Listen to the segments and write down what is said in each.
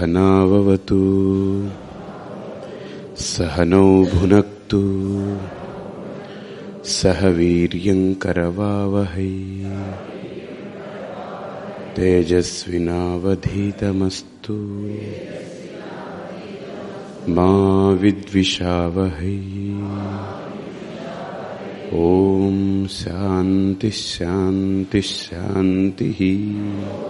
सहनाववतु सहनौ भुनक्तु। सह वीर्यङ्करवावहै तेजस्विनावधीतमस्तु। मा विद्विषावहै। ॐ शान्तिः शान्तिः शान्तिः।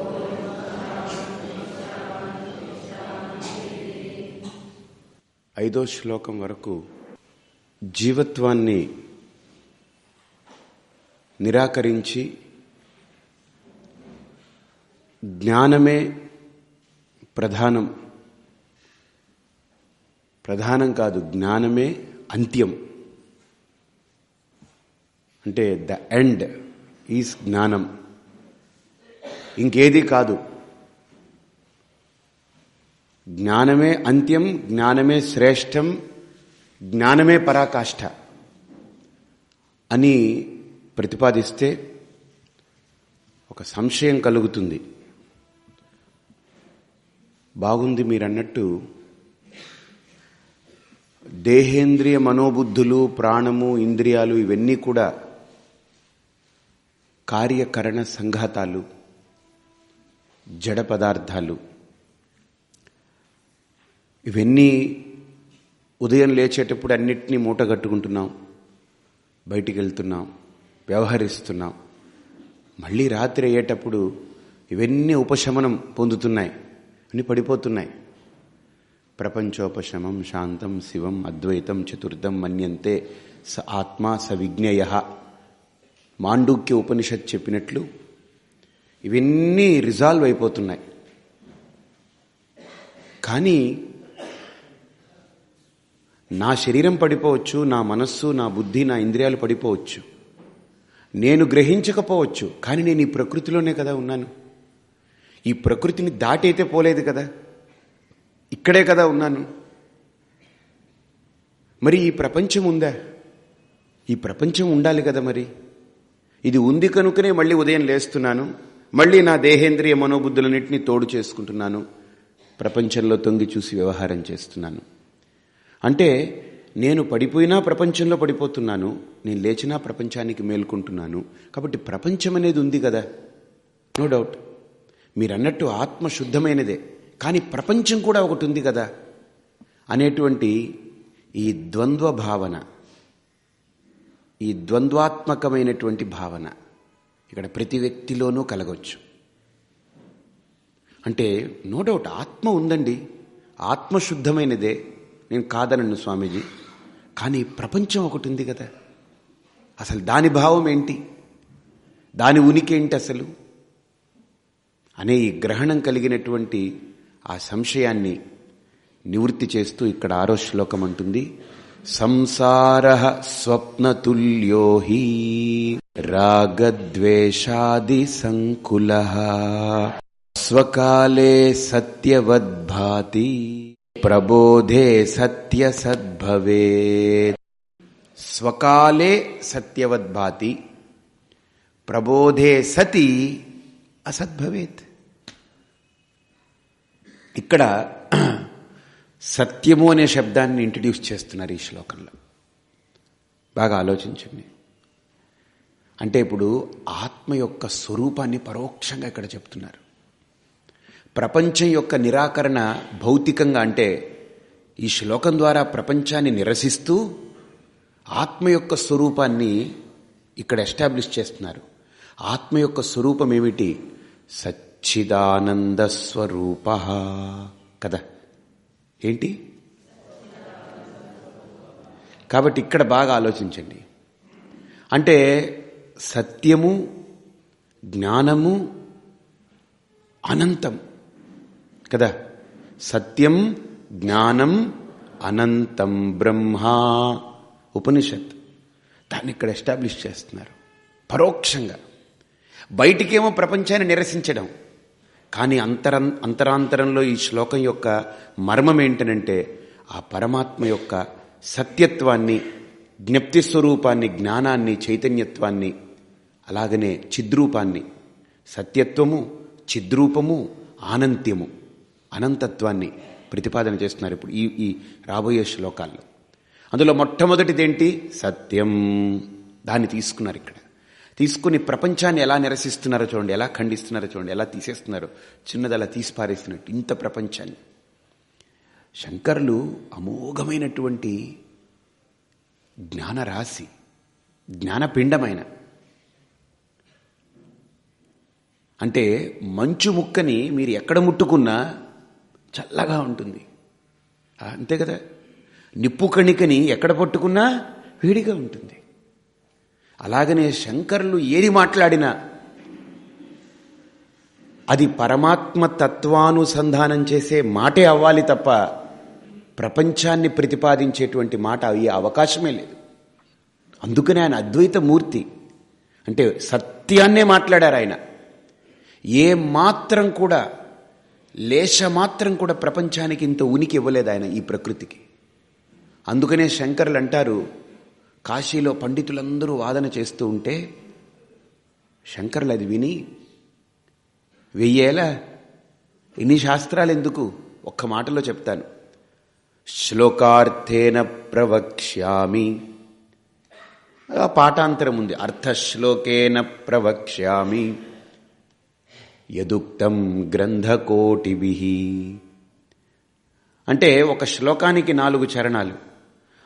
ఐదో శ్లోకం వరకు జీవత్వాన్ని నిరాకరించి జ్ఞానమే ప్రధానం. ప్రధానం కాదు జ్ఞానమే అంత్యం. అంటే ద ఎండ్ ఈజ్ జ్ఞానం. ఇంకేది కాదు. జ్ఞానమే అంత్యం జ్ఞానమే శ్రేష్టం జ్ఞానమే పరాకాష్ఠ అని ప్రతిపాదిస్తే ఒక సంశయం కలుగుతుంది. బాగుంది మీరన్నట్టు దేహేంద్రియ మనోబుద్ధులు ప్రాణము ఇంద్రియాలు ఇవన్నీ కూడా కార్యకరణ సంఘాతాలు జడ పదార్థాలు. ఇవన్నీ ఉదయం లేచేటప్పుడు అన్నిటినీ మూటగట్టుకుంటున్నాం బయటికి వెళ్తున్నాం. వ్యవహరిస్తున్నాం. మళ్ళీ రాత్రి అయ్యేటప్పుడు ఇవన్నీ ఉపశమనం పొందుతున్నాయి అన్నీ పడిపోతున్నాయి. ప్రపంచోపశమం శాంతం శివం అద్వైతం చతుర్థం మన్యంతే స ఆత్మ స విజ్ఞయ మాండూక్య ఉపనిషత్ చెప్పినట్లు ఇవన్నీ రిజాల్వ్ అయిపోతున్నాయి. కానీ నా శరీరం పడిపోవచ్చు నా మనస్సు నా బుద్ధి నా ఇంద్రియాలు పడిపోవచ్చు. నేను గ్రహించకపోవచ్చు కానీ నేను ఈ ప్రకృతిలోనే కదా ఉన్నాను. ఈ ప్రకృతిని దాటైతే పోలేదు కదా. ఇక్కడే కదా ఉన్నాను. మరి ఈ ప్రపంచం ఉందా? ఈ ప్రపంచం ఉండాలి కదా మరి. ఇది ఉంది కనుకనే మళ్ళీ ఉదయం లేస్తున్నాను. మళ్ళీ నా దేహేంద్రియ మనోబుద్ధులన్నింటినీ తోడు చేసుకుంటున్నాను. ప్రపంచంలో తొంగి చూసి వ్యవహారం చేస్తున్నాను. అంటే నేను పడిపోయినా ప్రపంచంలో పడిపోతున్నాను నేను లేచినా ప్రపంచానికి మేల్కొంటున్నాను. కాబట్టి ప్రపంచం అనేది ఉంది కదా? నో డౌట్ మీరన్నట్టు ఆత్మ శుద్ధమైనదే. కానీ ప్రపంచం కూడా ఒకటి ఉంది కదా? అనేటువంటి ఈ ద్వంద్వ భావన ఈ ద్వంద్వాత్మకమైనటువంటి భావన ఇక్కడ ప్రతి వ్యక్తిలోనూ కలగవచ్చు అంటే నో డౌట్ ఆత్మ ఉందండి. ఆత్మ శుద్ధమైనదే. నేను కాదనను స్వామీజీ. కానీ ప్రపంచం ఒకటి ఉంది కదా. అసలు దాని భావం ఏంటి? దాని ఉనికి ఏంటి అసలు? అనే ఈ గ్రహణం కలిగినటువంటి ఆ సంశయాన్ని నివృత్తి చేస్తూ ఇక్కడ ఆరో శ్లోకం అంటుంది సంసార స్వప్నతుల్యో హి రాగద్వేషాది సంకుల స్వకాలే సత్యవద్భాతి ప్రబోధే సత్య సద్భవే స్వకాలే సత్యవద్భాతి ప్రబోధే సతి అసద్భవేత్. ఇక్కడ సత్యము అనే శబ్దాన్ని ఇంట్రడ్యూస్ చేస్తున్నారు ఈ శ్లోకంలో. బాగా ఆలోచించండి. అంటే ఇప్పుడు ఆత్మ యొక్క స్వరూపాన్ని పరోక్షంగా ఇక్కడ చెప్తున్నారు. ప్రపంచం యొక్క నిరాకరణ భౌతికంగా అంటే ఈ శ్లోకం ద్వారా ప్రపంచాన్ని నిరసిస్తూ ఆత్మ యొక్క స్వరూపాన్ని ఇక్కడ ఎస్టాబ్లిష్ చేస్తున్నారు. ఆత్మ యొక్క స్వరూపం ఏమిటి? సచ్చిదానంద స్వరూప. కదా? ఏంటి? కాబట్టి ఇక్కడ బాగా ఆలోచించండి. అంటే సత్యము జ్ఞానము అనంతం. కదా? సత్యం జ్ఞానం అనంతం బ్రహ్మా. ఉపనిషత్ దాన్ని ఇక్కడ ఎస్టాబ్లిష్ చేస్తున్నారు. పరోక్షంగా. బయటికేమో ప్రపంచాన్ని నిరసించడం. కానీ అంతరం అంతరాంతరంలో ఈ శ్లోకం యొక్క మర్మం ఏంటనంటే ఆ పరమాత్మ యొక్క సత్యత్వాన్ని జ్ఞప్తి స్వరూపాన్ని జ్ఞానాన్ని చైతన్యత్వాన్ని అలాగనే చిద్రూపాన్ని. సత్యత్వము చిద్రూపము ఆనంత్యము. అనంతత్వాన్ని ప్రతిపాదన చేస్తున్నారు ఇప్పుడు ఈ ఈ రాబోయే శ్లోకాల్లో. అందులో మొట్టమొదటిదేంటి? సత్యం. దాన్ని తీసుకున్నారు ఇక్కడ. తీసుకుని ప్రపంచాన్ని ఎలా నిరసిస్తున్నారో చూడండి ఎలా ఖండిస్తున్నారో చూడండి ఎలా తీసేస్తున్నారో. చిన్నది అలా తీసి ఇంత ప్రపంచాన్ని. శంకరులు అమోఘమైనటువంటి జ్ఞానరాశి జ్ఞానపిండమైన. అంటే మంచు ముక్కని మీరు ఎక్కడ ముట్టుకున్నా చల్లగా ఉంటుంది. అంతే కదా? నిప్పు కణికని ఎక్కడ పట్టుకున్నా వేడిగా ఉంటుంది. అలాగనే శంకరులు ఏది మాట్లాడినా అది పరమాత్మ తత్వానుసంధానం చేసే మాటే అవ్వాలి తప్ప ప్రపంచాన్ని ప్రతిపాదించేటువంటి మాట అయ్యే అవకాశమే లేదు. అందుకనే ఆయన అద్వైత మూర్తి. అంటే సత్యాన్నే మాట్లాడారు ఆయన. ఏ మాత్రం కూడా లేశ మాత్రం కూడా ప్రపంచానికి ఇంత ఉనికి ఇవ్వలేదు ఆయన ఈ ప్రకృతికి. అందుకనే శంకరులు అంటారు కాశీలో పండితులందరూ వాదన చేస్తూ ఉంటే శంకరులు అది విని వెయ్యేలా ఇన్ని శాస్త్రాలు ఎందుకు? ఒక్క మాటలో చెప్తాను. శ్లోకార్థేన ప్రవక్ష్యామి. పాఠాంతరం ఉంది. అర్థశ్లోకేన ప్రవక్ష్యామి. యదుక్తం గ్రంథకోటిభి. అంటే ఒక శ్లోకానికి నాలుగు చరణాలు.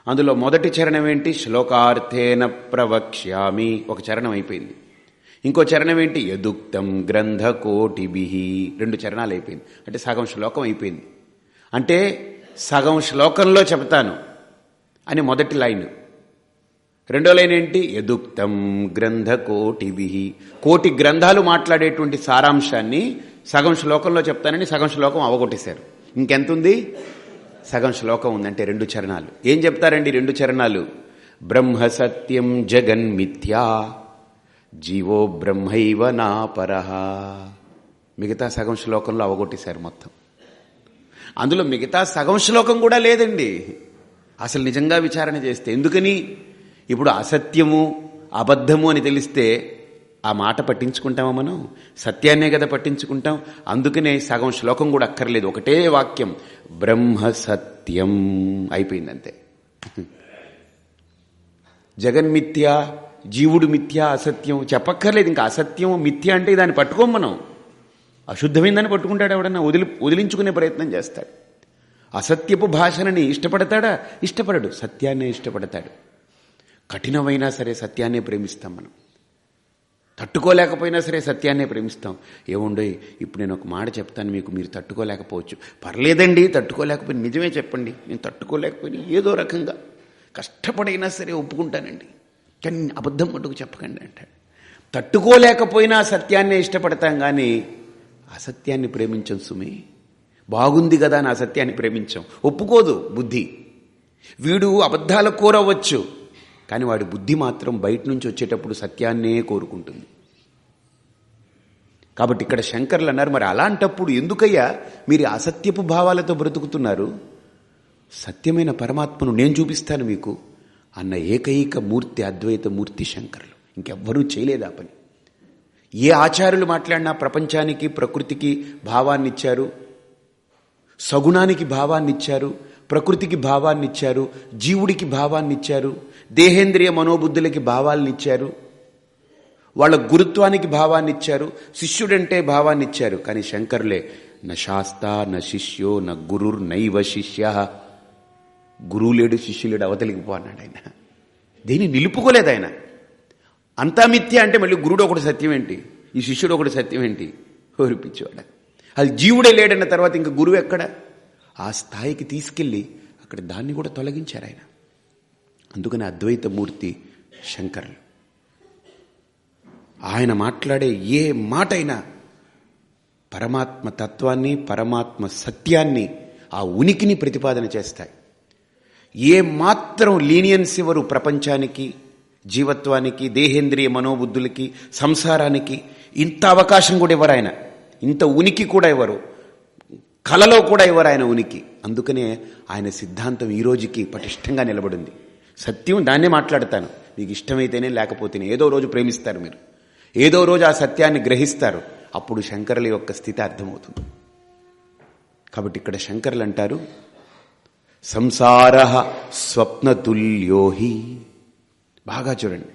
అందులో మొదటి చరణం ఏంటి? శ్లోకార్థేన ప్రవక్ష్యామి. ఒక చరణం అయిపోయింది. ఇంకో చరణం ఏంటి? యదుక్తం గ్రంథకోటిభి. రెండు చరణాలు అయిపోయింది. అంటే సగం శ్లోకం అయిపోయింది. అంటే సగం శ్లోకంలో చెబుతాను. అని మొదటి లైన్. రెండో లైన్ ఏంటి? యదుక్తం గ్రంథ కోటివిహి కోటి గ్రంథాలు మాట్లాడేటువంటి సారాంశాన్ని సగం శ్లోకంలో చెప్తానని సగం శ్లోకం అవగొట్టేశారు. ఇంకెంతుంది? సగం శ్లోకం ఉందంటే రెండు చరణాలు. ఏం చెప్తారండి రెండు చరణాలు? బ్రహ్మ సత్యం జగన్మిథ్యా జీవో బ్రహ్మైవ నాపరహ మిగతా సగం శ్లోకంలో అవగొట్టేశారు మొత్తం. అందులో మిగతా సగం శ్లోకం కూడా లేదండి. అసలు నిజంగా విచారణ చేస్తే ఎందుకని? ఇప్పుడు అసత్యము అబద్ధము అని తెలిస్తే ఆ మాట పట్టించుకుంటామా మనం? సత్యాన్నే కదా పట్టించుకుంటాం. అందుకనే సగం శ్లోకం కూడా అక్కర్లేదు. ఒకటే వాక్యం. బ్రహ్మ సత్యం. అయిపోయింది అంతే జగన్మిథ్య జీవుడు మిథ్య అసత్యం. చెప్పక్కర్లేదు. ఇంకా అసత్యం మిథ్య అంటే దాన్ని పట్టుకోం మనం. అశుద్ధమైందని పట్టుకుంటాడు ఎవడన్నా? వదిలి వదిలించుకునే ప్రయత్నం చేస్తాడు. అసత్యపు భాషనని ఇష్టపడతాడా? ఇష్టపడడు. సత్యాన్నే ఇష్టపడతాడు. కఠినమైనా సరే సత్యాన్నే ప్రేమిస్తాం మనం. తట్టుకోలేకపోయినా సరే సత్యాన్నే ప్రేమిస్తాం. ఏముండో ఇప్పుడు నేను ఒక మాట చెప్తాను మీకు మీరు తట్టుకోలేకపోవచ్చు. పర్లేదండి తట్టుకోలేకపోయినా నిజమే చెప్పండి. నేను తట్టుకోలేకపోయినా ఏదో రకంగా కష్టపడైనా సరే ఒప్పుకుంటానండి. కానీ అబద్ధం మటుకు చెప్పకండి అంటాడు. తట్టుకోలేకపోయినా సత్యాన్నే ఇష్టపడతాం కానీ అసత్యాన్ని ప్రేమించం సుమి. బాగుంది కదా అని అసత్యాన్ని ప్రేమించాం. ఒప్పుకోదు బుద్ధి. వీడు అబద్ధాల కూరవచ్చు కానీ వాడి బుద్ధి మాత్రం బయట నుంచి వచ్చేటప్పుడు సత్యాన్నే కోరుకుంటుంది. కాబట్టి ఇక్కడ శంకర్లు అన్నారు మరి అలాంటప్పుడు ఎందుకయ్యా మీరు అసత్యపు భావాలతో బ్రతుకుతున్నారు? సత్యమైన పరమాత్మను నేను చూపిస్తాను మీకు. అన్న ఏకైక మూర్తి అద్వైత మూర్తి శంకరులు. ఇంకెవ్వరూ చేయలేదు ఆ పని. ఏ ఆచార్యులు మాట్లాడినా ప్రపంచానికి ప్రకృతికి భావాన్ని ఇచ్చారు సగుణానికి భావాన్ని ఇచ్చారు ప్రకృతికి భావాన్ని ఇచ్చారు జీవుడికి భావాన్ని ఇచ్చారు దేహేంద్రియ మనోబుద్ధులకి భావాలను ఇచ్చారు. వాళ్ళ గురుత్వానికి భావాన్ని ఇచ్చారు. శిష్యుడంటే భావాన్ని ఇచ్చారు. కానీ శంకరులే న శాస్త న శిష్యో న గురుర్ నైవ శిష్య. గురువు లేడు శిష్యులేడు అవతలికి పో అన్నాడు ఆయన. దీన్ని నిలుపుకోలేదు ఆయన. అంతా మిథ్య అంటే మళ్ళీ గురుడు ఒకటి సత్యం ఏంటి? ఈ శిష్యుడు ఒకటి సత్యం ఏంటి? ఓరిపించేవాడ అది జీవుడే లేడన్న తర్వాత ఇంకా గురువు ఎక్కడ? ఆ స్థాయికి తీసుకెళ్ళి అక్కడ దాన్ని కూడా తొలగించారు ఆయన. అందుకని అద్వైతమూర్తి శంకరులు. ఆయన మాట్లాడే ఏ మాటైనా పరమాత్మ తత్వాన్ని పరమాత్మ సత్యాన్ని ఆ ఉనికిని ప్రతిపాదన చేస్తాయి. ఏ మాత్రం లీనియన్స్ ఇవ్వరు ప్రపంచానికి జీవత్వానికి దేహేంద్రియ మనోబుద్ధులకి సంసారానికి. ఇంత అవకాశం కూడా ఇవ్వరు ఆయన. ఇంత ఉనికి కూడా ఇవ్వరు. కలలో కూడా ఇవ్వరు ఆయన ఉనికి. అందుకనే ఆయన సిద్ధాంతం ఈ రోజుకి పటిష్టంగా నిలబడింది. సత్యం దాన్నే మాట్లాడతాను. మీకు ఇష్టమైతేనే లేకపోతేనే ఏదో రోజు ప్రేమిస్తారు మీరు. ఏదో రోజు ఆ సత్యాన్ని గ్రహిస్తారు. అప్పుడు శంకరుల యొక్క స్థితి అర్థమవుతుంది. కాబట్టి ఇక్కడ శంకర్లు అంటారు సంసార స్వప్నతుల్యోహి. బాగా చూడండి.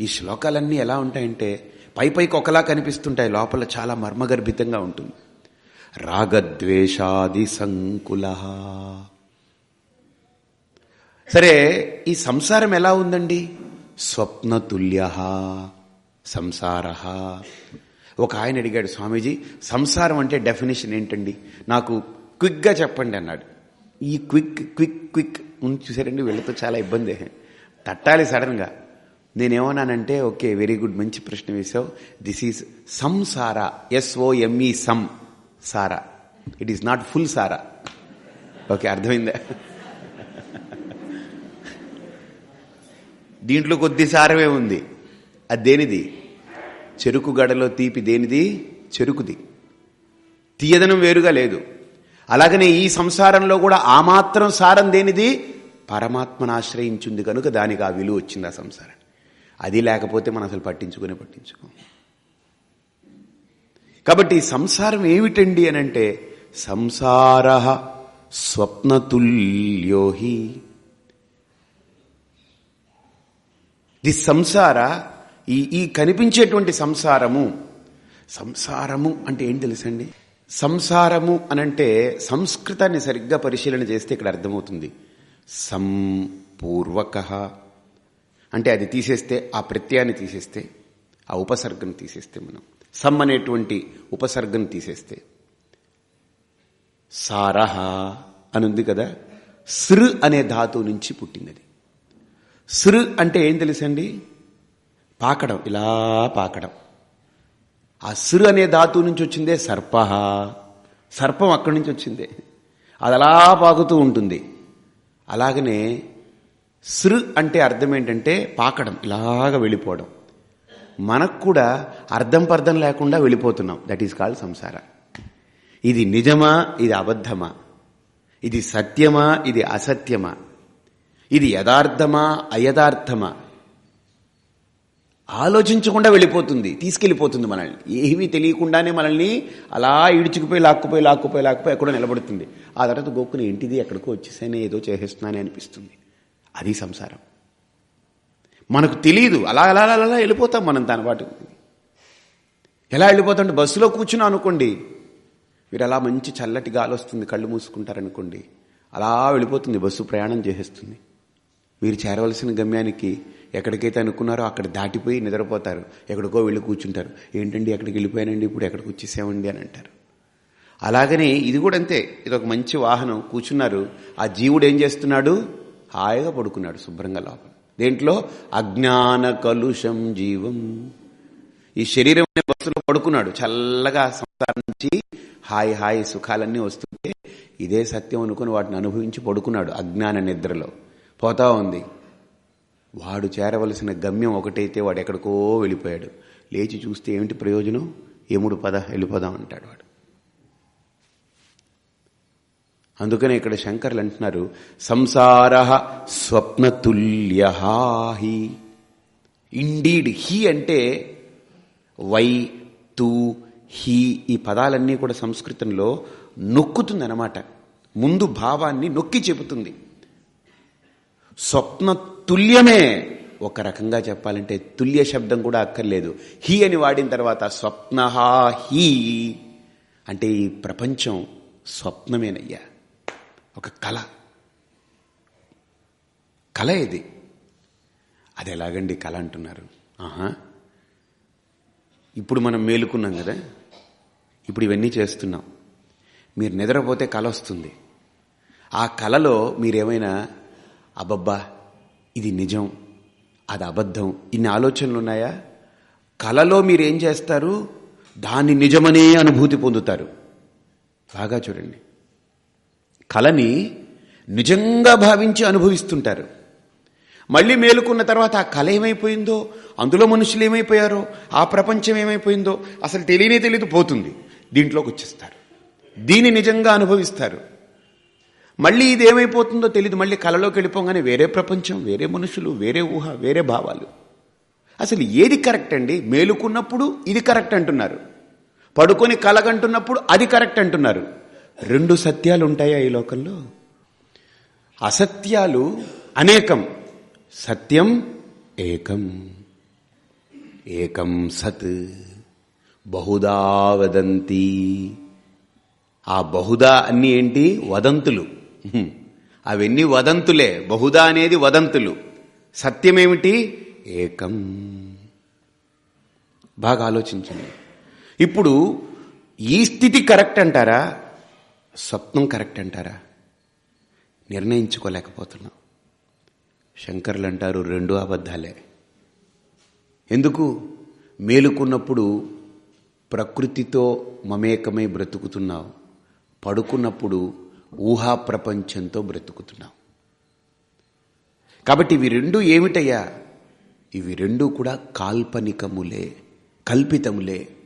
ఈ శ్లోకాలన్నీ ఎలా ఉంటాయంటే పై పైకి ఒకలా కనిపిస్తుంటాయి లోపల చాలా మర్మగర్భితంగా ఉంటుంది. రాగద్వేషాది సంకుల సరే ఈ సంసారం ఎలా ఉందండి? స్వప్నతుల్య సంసార. ఒక ఆయన అడిగాడు స్వామీజీ సంసారం అంటే డెఫినేషన్ ఏంటండి? నాకు క్విక్గా చెప్పండి అన్నాడు. ఈ క్విక్ క్విక్ క్విక్ ఉంది చూసారండి వీళ్ళతో చాలా ఇబ్బంది. తట్టాలి సడన్గా. నేనేమన్నానంటే ఓకే వెరీ గుడ్ మంచి ప్రశ్న వేసావు this is సంసారా S O M E some Sarah it is not full సారా ఓకే అర్థమైందా? దీంట్లో కొద్ది సారమే ఉంది. అది దేనిది? చెరుకు గడలో తీపి దేనిది? చెరుకుది. తీయదనం వేరుగా లేదు. అలాగనే ఈ సంసారంలో కూడా ఆ మాత్రం సారం దేనిది? పరమాత్మను ఆశ్రయించింది కనుక దానికి ఆ విలువ వచ్చింది ఆ సంసారం. అది లేకపోతే మనం అసలు పట్టించుకునే పట్టించుకో. కాబట్టి సంసారం ఏమిటండి అని అంటే సంసార స్వప్నతుల్యోహి. ది సంసార ఈ ఈ కనిపించేటువంటి సంసారము. సంసారము అంటే ఏం తెలుసండి? సంసారము అనంటే సంస్కృతాన్ని సరిగ్గా పరిశీలన చేస్తే ఇక్కడ అర్థమవుతుంది. సంపూర్వక అంటే అది తీసేస్తే ఆ ప్రత్యయాన్ని తీసేస్తే ఆ ఉపసర్గను తీసేస్తే మనం. సమ్ అనేటువంటి ఉపసర్గను తీసేస్తే. సారహ అనుంది కదా? సృ అనే ధాతువు నుంచి పుట్టింది సృ అంటే ఏం తెలుసండి? పాకడం ఇలా పాకడం. ఆ సృ అనే ధాతువు నుంచి వచ్చిందే సర్ప. సర్పం అక్కడి నుంచి వచ్చిందే. అది అలా పాకుతూ ఉంటుంది. అలాగనే సృ అంటే అర్థం ఏంటంటే పాకడం ఇలాగ వెళ్ళిపోవడం. మనకు కూడా అర్థం పర్థం లేకుండా వెళ్ళిపోతున్నాం. దట్ ఈస్ కాల్డ్ సంసార ఇది నిజమా? ఇది అబద్ధమా? ఇది సత్యమా? ఇది అసత్యమా? ఇది యథార్థమా అయథార్థమా? ఆలోచించకుండా వెళ్ళిపోతుంది తీసుకెళ్ళిపోతుంది మనల్ని. ఏమీ తెలియకుండానే మనల్ని అలా ఇడుచుకుపోయి లాక్కుపోయి లాక్కుపోయి లాక్కుపోయి ఎక్కడో నిలబడుతుంది. ఆ తర్వాత గోక్కుని ఏంటిది ఎక్కడికో వచ్చేసానే ఏదో చేసేస్తున్నానే అనిపిస్తుంది. అది సంసారం. మనకు తెలియదు అలా అలా అలా అలా వెళ్ళిపోతాం మనం దాని పాటు. ఎలా వెళ్ళిపోతాం బస్సులో కూర్చున్నాం అనుకోండి. మీరు అలా మంచి చల్లటి గాలి వస్తుంది కళ్ళు మూసుకుంటారనుకోండి. అలా వెళ్ళిపోతుంది బస్సు ప్రయాణం చేసేస్తుంది. మీరు చేరవలసిన గమ్యానికి ఎక్కడికైతే అనుకున్నారో అక్కడ దాటిపోయి నిద్రపోతారు. ఎక్కడికో వెళ్ళి కూర్చుంటారు. ఏంటండి ఎక్కడికి వెళ్ళిపోయానండి? ఇప్పుడు ఎక్కడికి వచ్చేసామండి అని అంటారు. అలాగనే ఇది కూడా అంతే. ఇది ఒక మంచి వాహనం. కూర్చున్నారు. ఆ జీవుడు ఏం చేస్తున్నాడు? హాయిగా పడుకున్నాడు శుభ్రంగా లోపల. దేంట్లో? అజ్ఞాన కలుషం జీవం. ఈ శరీరం అనే బస్సులో పడుకున్నాడు. చల్లగా సంసారం నుంచి హాయి హాయి సుఖాలన్నీ వస్తుంటే ఇదే సత్యం అనుకుని వాటిని అనుభవించి పడుకున్నాడు అజ్ఞాన నిద్రలో. పోతా ఉంది. వాడు చేరవలసిన గమ్యం ఒకటైతే వాడు ఎక్కడికో వెళ్ళిపోయాడు. లేచి చూస్తే ఏమిటి ప్రయోజనం? ఏముడు పద వెళ్ళిపోదాం అంటాడు వాడు. అందుకనే ఇక్కడ శంకర్లు అంటున్నారు సంసార స్వప్నతుల్య హి. ఇండీడ్ హీ అంటే వై తూ హీ ఈ పదాలన్నీ కూడా సంస్కృతంలో నొక్కుతుంది అన్నమాట ముందు భావాన్ని నొక్కి చెబుతుంది. స్వప్న తుల్యమే ఒక రకంగా చెప్పాలంటే తుల్య శబ్దం కూడా అక్కర్లేదు. హీ అని వాడిన తర్వాత స్వప్న హీ అంటే ఈ ప్రపంచం స్వప్నమేనయ్యా. ఒక కళ. కళ ఇది. అది ఎలాగండి కళ అంటున్నారు? ఆహా. ఇప్పుడు మనం మేలుకున్నాం కదా. ఇప్పుడు ఇవన్నీ చేస్తున్నాం. మీరు నిద్రపోతే కళ వస్తుంది. ఆ కళలో మీరేమైనా అబ్బబ్బా ఇది నిజం. అది అబద్ధం. ఇన్ని ఆలోచనలు ఉన్నాయా? కలలో మీరేం చేస్తారు? దాన్ని నిజమనే అనుభూతి పొందుతారు. బాగా చూడండి. కళని నిజంగా భావించి అనుభవిస్తుంటారు. మళ్ళీ మేలుకున్న తర్వాత ఆ కళ ఏమైపోయిందో అందులో మనుషులు ఏమైపోయారో ఆ ప్రపంచం ఏమైపోయిందో అసలు తెలియనే తెలియదు పోతుంది. దీంట్లోకి వచ్చేస్తారు. దీన్ని నిజంగా అనుభవిస్తారు. మళ్ళీ ఇది ఏమైపోతుందో తెలియదు మళ్ళీ కళలోకి వెళ్ళిపోగానే వేరే ప్రపంచం వేరే మనుషులు వేరే ఊహ వేరే భావాలు. అసలు ఏది కరెక్ట్ అండి? మేలుకున్నప్పుడు ఇది కరెక్ట్ అంటున్నారు. పడుకొని కలగంటున్నప్పుడు అది కరెక్ట్ అంటున్నారు. రెండు సత్యాలు ఉంటాయా ఈ లోకంలో? అసత్యాలు అనేకం సత్యం ఏకం. ఏకం సత్ బహుదా వదంతి. ఆ బహుదా అన్నీ ఏంటి? వదంతులు. అవన్నీ వదంతులే. బహుదా అనేది వదంతులు. సత్యమేమిటి? ఏకం. బాగా ఆలోచించండి. ఇప్పుడు ఈ స్థితి కరెక్ట్ అంటారా? స్వప్నం కరెక్ట్ అంటారా? నిర్ణయించుకోలేకపోతున్నాం. శంకర్లు అంటారు రెండు అబద్ధాలే. ఎందుకు? మేలుకున్నప్పుడు ప్రకృతితో మమేకమై బ్రతుకుతున్నావు. పడుకున్నప్పుడు ఊహా ప్రపంచంతో బ్రతుకుతున్నాం. కాబట్టి ఇవి రెండు ఏమిటయ్యా? ఇవి రెండు కూడా కాల్పనికములే కల్పితములే.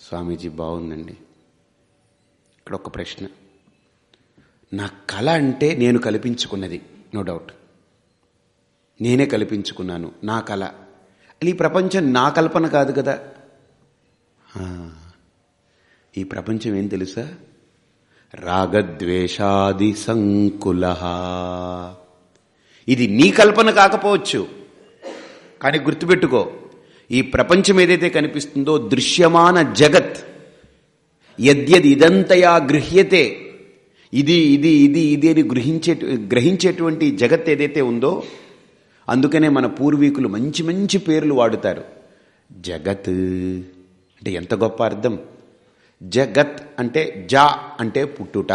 స్వామీజీ బాగుందండి. ఇక్కడ ఒక ప్రశ్న. నా కళ అంటే నేను కల్పించుకున్నది నో డౌట్. నేనే కల్పించుకున్నాను నా కళ. అది ఈ ప్రపంచం నా కల్పన కాదు కదా. ఈ ప్రపంచం ఏం తెలుసా? రాగద్వేషాది సంకుల ఇది నీ కల్పన కాకపోవచ్చు కానీ గుర్తుపెట్టుకో ఈ ప్రపంచం ఏదైతే కనిపిస్తుందో దృశ్యమాన జగత్ యద్యది ఇదంతయా గృహ్యతే ఇది ఇది ఇది ఇది అని గ్రహించే గ్రహించేటువంటి జగత్ ఏదైతే ఉందో అందుకనే మన పూర్వీకులు మంచి మంచి పేర్లు వాడుతారు. జగత్. అంటే ఎంత గొప్ప అర్థం. జగత్ అంటే జా అంటే పుట్టుట.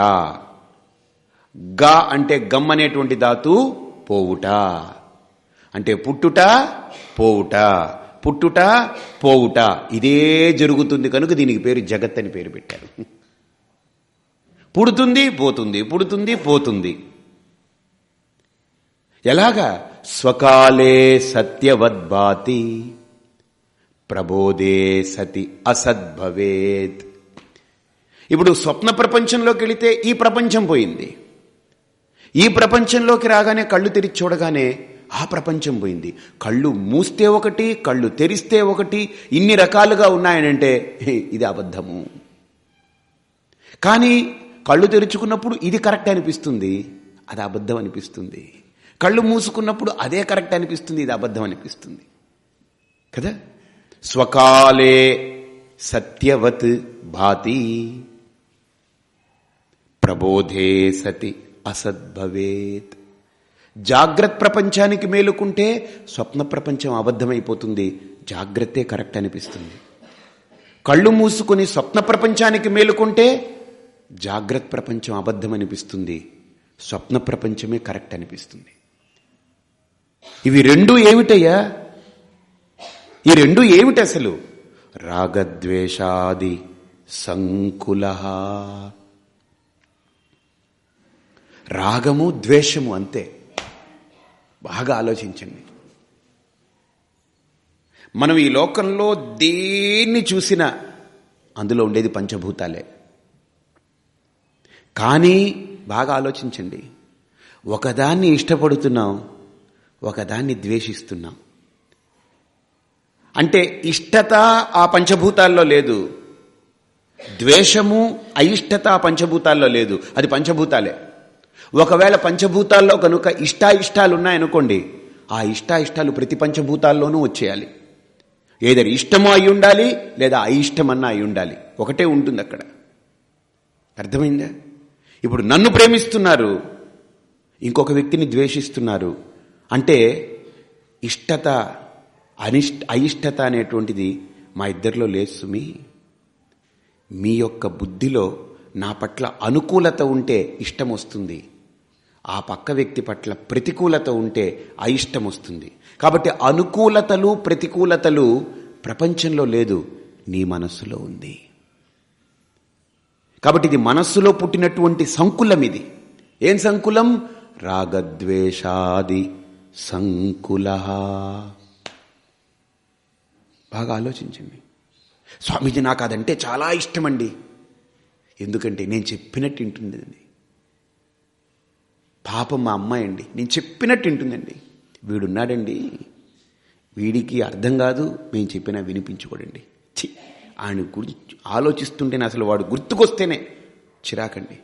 గా అంటే గమ్ అనేటువంటి ధాతు పోవుట. అంటే పుట్టుట పోవుట. పుట్టుట పోవుట. ఇదే జరుగుతుంది కనుక దీనికి పేరు జగత్ అని పేరు పెట్టారు. పుడుతుంది పోతుంది. పుడుతుంది పోతుంది. ఎలాగా? స్వకాలే సత్యవద్భాతి. ప్రబోధే సతి అసద్భవేత్. ఇప్పుడు స్వప్న ప్రపంచంలోకి వెళితే ఈ ప్రపంచం పోయింది. ఈ ప్రపంచంలోకి రాగానే కళ్ళు తెరిచి చూడగానే ఆ ప్రపంచం పోయింది. కళ్ళు మూస్తే ఒకటి కళ్ళు తెరిస్తే ఒకటి ఇన్ని రకాలుగా ఉన్నాయనంటే ఇది అబద్ధము. కానీ కళ్ళు తెరుచుకున్నప్పుడు ఇది కరెక్ట్ అనిపిస్తుంది అది అబద్ధం అనిపిస్తుంది. కళ్ళు మూసుకున్నప్పుడు అదే కరెక్ట్ అనిపిస్తుంది ఇది అబద్ధం అనిపిస్తుంది. కదా? స్వకాలే సత్యవత్ భాతి. ప్రబోధే సతి అసద్భవేత్. జాగ్రత్త ప్రపంచానికి మేలుకుంటే స్వప్న ప్రపంచం అబద్ధమైపోతుంది. జాగ్రత్తే కరెక్ట్ అనిపిస్తుంది. కళ్ళు మూసుకుని స్వప్న ప్రపంచానికి మేలుకుంటే జాగ్రత్త ప్రపంచం అబద్ధం అనిపిస్తుంది స్వప్న ప్రపంచమే కరెక్ట్ అనిపిస్తుంది. ఇవి రెండు ఏమిటయ్యా? ఈ రెండు ఏమిటి అసలు రాగద్వేషాది సంకుల రాగము ద్వేషము అంతే. బాగా ఆలోచించండి. మనం ఈ లోకంలో దేన్ని చూసినా అందులో ఉండేది పంచభూతాలే. కానీ బాగా ఆలోచించండి. ఒకదాన్ని ఇష్టపడుతున్నాం ఒకదాన్ని ద్వేషిస్తున్నాం. అంటే ఇష్టత ఆ పంచభూతాల్లో లేదు. ద్వేషము అయిష్టత ఆ పంచభూతాల్లో లేదు. అది పంచభూతాలే. ఒకవేళ పంచభూతాల్లో కనుక ఇష్టాయిష్టాలు ఉన్నాయనుకోండి ఆ ఇష్టాయిష్టాలు ప్రతి పంచభూతాల్లోనూ వచ్చేయాలి. ఏదైనా ఇష్టమో అయి ఉండాలి లేదా అయిష్టమన్నా అయి ఉండాలి. ఒకటే ఉంటుంది అక్కడ. అర్థమైందా? ఇప్పుడు నన్ను ప్రేమిస్తున్నారు ఇంకొక వ్యక్తిని ద్వేషిస్తున్నారు అంటే ఇష్టత అనిష్ట అయిష్టత అనేటువంటిది మా ఇద్దరిలో లేదు సుమి. మీ యొక్క బుద్ధిలో నా పట్ల అనుకూలత ఉంటే ఇష్టం వస్తుంది. ఆ పక్క వ్యక్తి పట్ల ప్రతికూలత ఉంటే అయిష్టం వస్తుంది. కాబట్టి అనుకూలతలు ప్రతికూలతలు ప్రపంచంలో లేదు నీ మనస్సులో ఉంది. కాబట్టి ఇది మనస్సులో పుట్టినటువంటి సంకులం ఇది. ఏం సంకులం? రాగద్వేషాది సంకుల. బాగా ఆలోచించండి. స్వామీజీ నాకు అదంటే చాలా ఇష్టమండి. ఎందుకంటే నేను చెప్పినట్టు వింటుందండి. పాపం మా అమ్మాయి అండి నేను చెప్పినట్టు వింటుందండి. వీడున్నాడండి. వీడికి అర్థం కాదు. మేము చెప్పినా వినిపించుకోడండి. చి ఆయన గురించి ఆలోచిస్తుంటేనే అసలు వాడు గుర్తుకొస్తేనే చిరాకండి.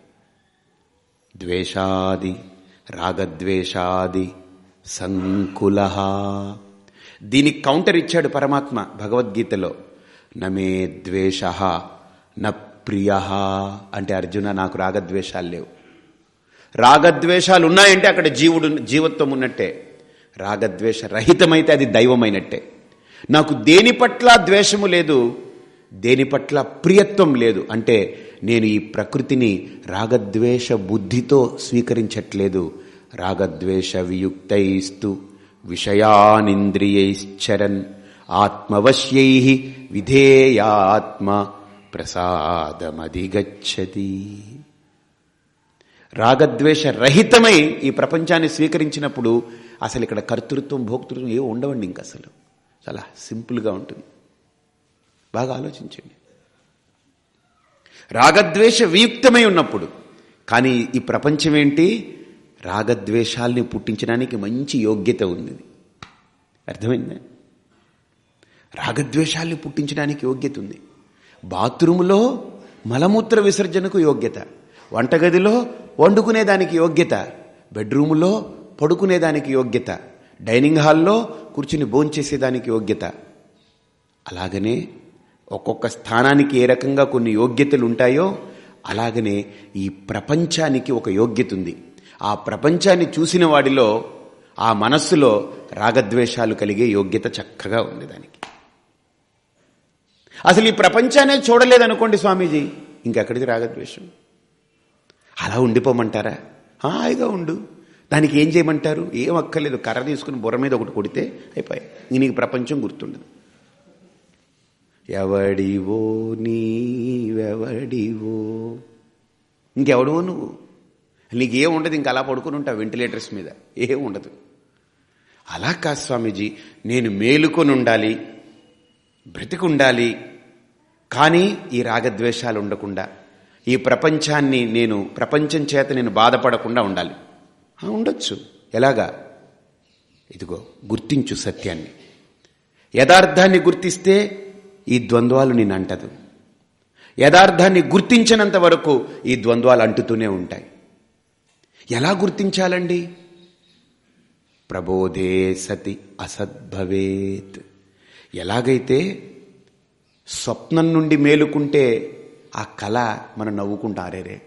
ద్వేషాది రాగద్వేషాది సంకుల దీనికి కౌంటర్ ఇచ్చాడు పరమాత్మ భగవద్గీతలో. నమే ద్వేష న ప్రియ అంటే అర్జున నాకు రాగద్వేషాలు లేవు. రాగద్వేషాలు ఉన్నాయంటే అక్కడ జీవుడు జీవత్వం ఉన్నట్టే. రాగద్వేష రహితమైతే అది దైవమైనట్టే. నాకు దేని పట్ల ద్వేషము లేదు దేని పట్ల ప్రియత్వం లేదు అంటే నేను ఈ ప్రకృతిని రాగద్వేష బుద్ధితో స్వీకరించట్లేదు. రాగద్వేష వియుక్తైస్తు విషయానింద్రియైశ్చరన్ ఆత్మవశ్యై విధేయాత్మ ప్రసాదమధిగచ్చతి. రాగద్వేష రహితమై ఈ ప్రపంచాన్ని స్వీకరించినప్పుడు అసలు ఇక్కడ కర్తృత్వం భోక్తృత్వం ఏ ఉండవండి ఇంక అసలు. చాలా సింపుల్గా ఉంటుంది. బాగా ఆలోచించండి. రాగద్వేష వియుక్తమై ఉన్నప్పుడు కానీ ఈ ప్రపంచం ఏంటి? రాగద్వేషాల్ని పుట్టించడానికి మంచి యోగ్యత ఉంది అర్థమైందా? రాగద్వేషాల్ని పుట్టించడానికి యోగ్యత ఉంది. బాత్రూంలో మలమూత్ర విసర్జనకు యోగ్యత. వంటగదిలో వండుకునేదానికి యోగ్యత బెడ్రూములో పడుకునేదానికి యోగ్యత డైనింగ్ హాల్లో కూర్చుని భోంచేసేదానికి యోగ్యత. అలాగనే ఒక్కొక్క స్థానానికి ఏ రకంగా కొన్ని యోగ్యతలు ఉంటాయో అలాగనే ఈ ప్రపంచానికి ఒక యోగ్యత ఉంది. ఆ ప్రపంచాన్ని చూసిన వాడిలో ఆ మనస్సులో రాగద్వేషాలు కలిగే యోగ్యత చక్కగా ఉంది దానికి. అసలు ఈ ప్రపంచాన్ని చూడలేదనుకోండి స్వామీజీ ఇంకెక్కడికి రాగద్వేషం? అలా ఉండిపోమంటారా? హాయిగా ఉండు. దానికి ఏం చేయమంటారు? ఏం అక్కర్లేదు. కర్ర తీసుకుని బుర్ర మీద ఒకటి కొడితే అయిపోయాయి ఇంక నీకు ప్రపంచం గుర్తుండదు. ఎవడివో నీవెవడివో. ఇంకెవడో నువ్వు. నీకు ఉండదు ఇంక అలా పడుకుని ఉంటావు వెంటిలేటర్స్ మీద. ఏం ఉండదు. అలా కాదు స్వామీజీ నేను మేలుకొని ఉండాలి బ్రతికుండాలి కానీ ఈ రాగద్వేషాలు ఉండకుండా ఈ ప్రపంచాన్ని నేను ప్రపంచం చేత నేను బాధపడకుండా ఉండాలి. ఉండొచ్చు. ఎలాగా? ఇదిగో గుర్తించు సత్యాన్ని. యథార్థాన్ని గుర్తిస్తే ఈ ద్వంద్వాలు నేను అంటదు. యథార్థాన్ని గుర్తించినంత వరకు ఈ ద్వంద్వాలు అంటుతూనే ఉంటాయి. ఎలా గుర్తించాలండి? ప్రబోధే సతి అసద్భవేత్. ఎలాగైతే స్వప్నం నుండి మేలుకుంటే ఆ కళ మనం నవ్వుకుంటారేరే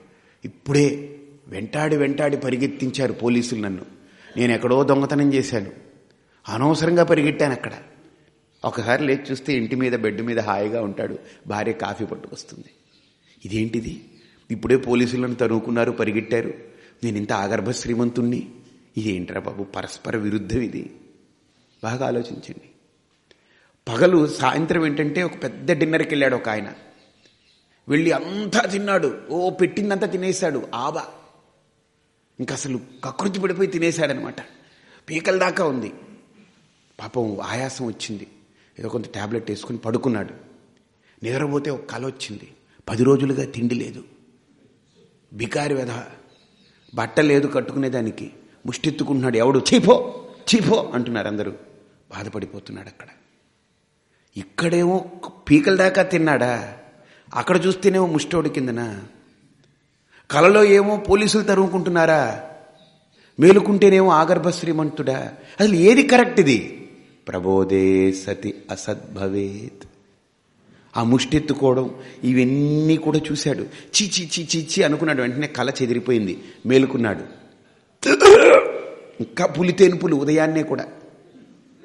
ఇప్పుడే వెంటాడి వెంటాడి పరిగెత్తించారు పోలీసులు నన్ను. నేను ఎక్కడో దొంగతనం చేశాను. అనవసరంగా పరిగెట్టాను అక్కడ. ఒకసారి లేచి చూస్తే ఇంటి మీద బెడ్ మీద హాయిగా ఉంటాడు. భార్య కాఫీ పట్టుకొస్తుంది. ఇదేంటిది? ఇప్పుడే పోలీసులను తనుకున్నారు పరిగెట్టారు. నేను ఇంత ఆగర్భ శ్రీమంతుణ్ణి ఇదేంట్రా బాబు పరస్పర విరుద్ధం ఇది? బాగా ఆలోచించండి. పగలు సాయంత్రం ఏంటంటే ఒక పెద్ద డిన్నర్కి వెళ్ళాడు ఒక ఆయన. వెళ్ళి అంతా తిన్నాడు. ఓ పెట్టిందంతా తినేశాడు. ఆబా. ఇంకా అసలు కకృతి పడిపోయి తినేశాడనమాట. పీకల దాకా ఉంది. పాపం ఆయాసం వచ్చింది. ఏదో కొంత ట్యాబ్లెట్ వేసుకుని పడుకున్నాడు. నిద్రపోతే ఒక కల వచ్చింది. పది రోజులుగా తిండి లేదు. బికారి వెధ బట్ట లేదు కట్టుకునేదానికి. ముష్టెత్తుకుంటున్నాడు. ఎవడు? చీపో చీపో అంటున్నారు అందరూ. బాధపడిపోతున్నాడు అక్కడ. ఇక్కడేమో పీకల దాకా తిన్నాడా? అక్కడ చూస్తేనేమో ముష్టోడి కిందన. కలలో ఏమో పోలీసులు తరుముకుంటున్నారా? మేలుకుంటేనేమో ఆగర్భ శ్రీమంతుడా? అసలు ఏది కరెక్ట్ ఇది? ప్రబోధే సతి అసద్భవేత్. ఆ ముష్టెత్తుకోవడం ఇవన్నీ కూడా చూశాడు. చీ చీ చీ చీ చీ అనుకున్నాడు. వెంటనే కళ చెదిరిపోయింది. మేలుకున్నాడు. ఇంకా పులితేనుపులు ఉదయాన్నే కూడా.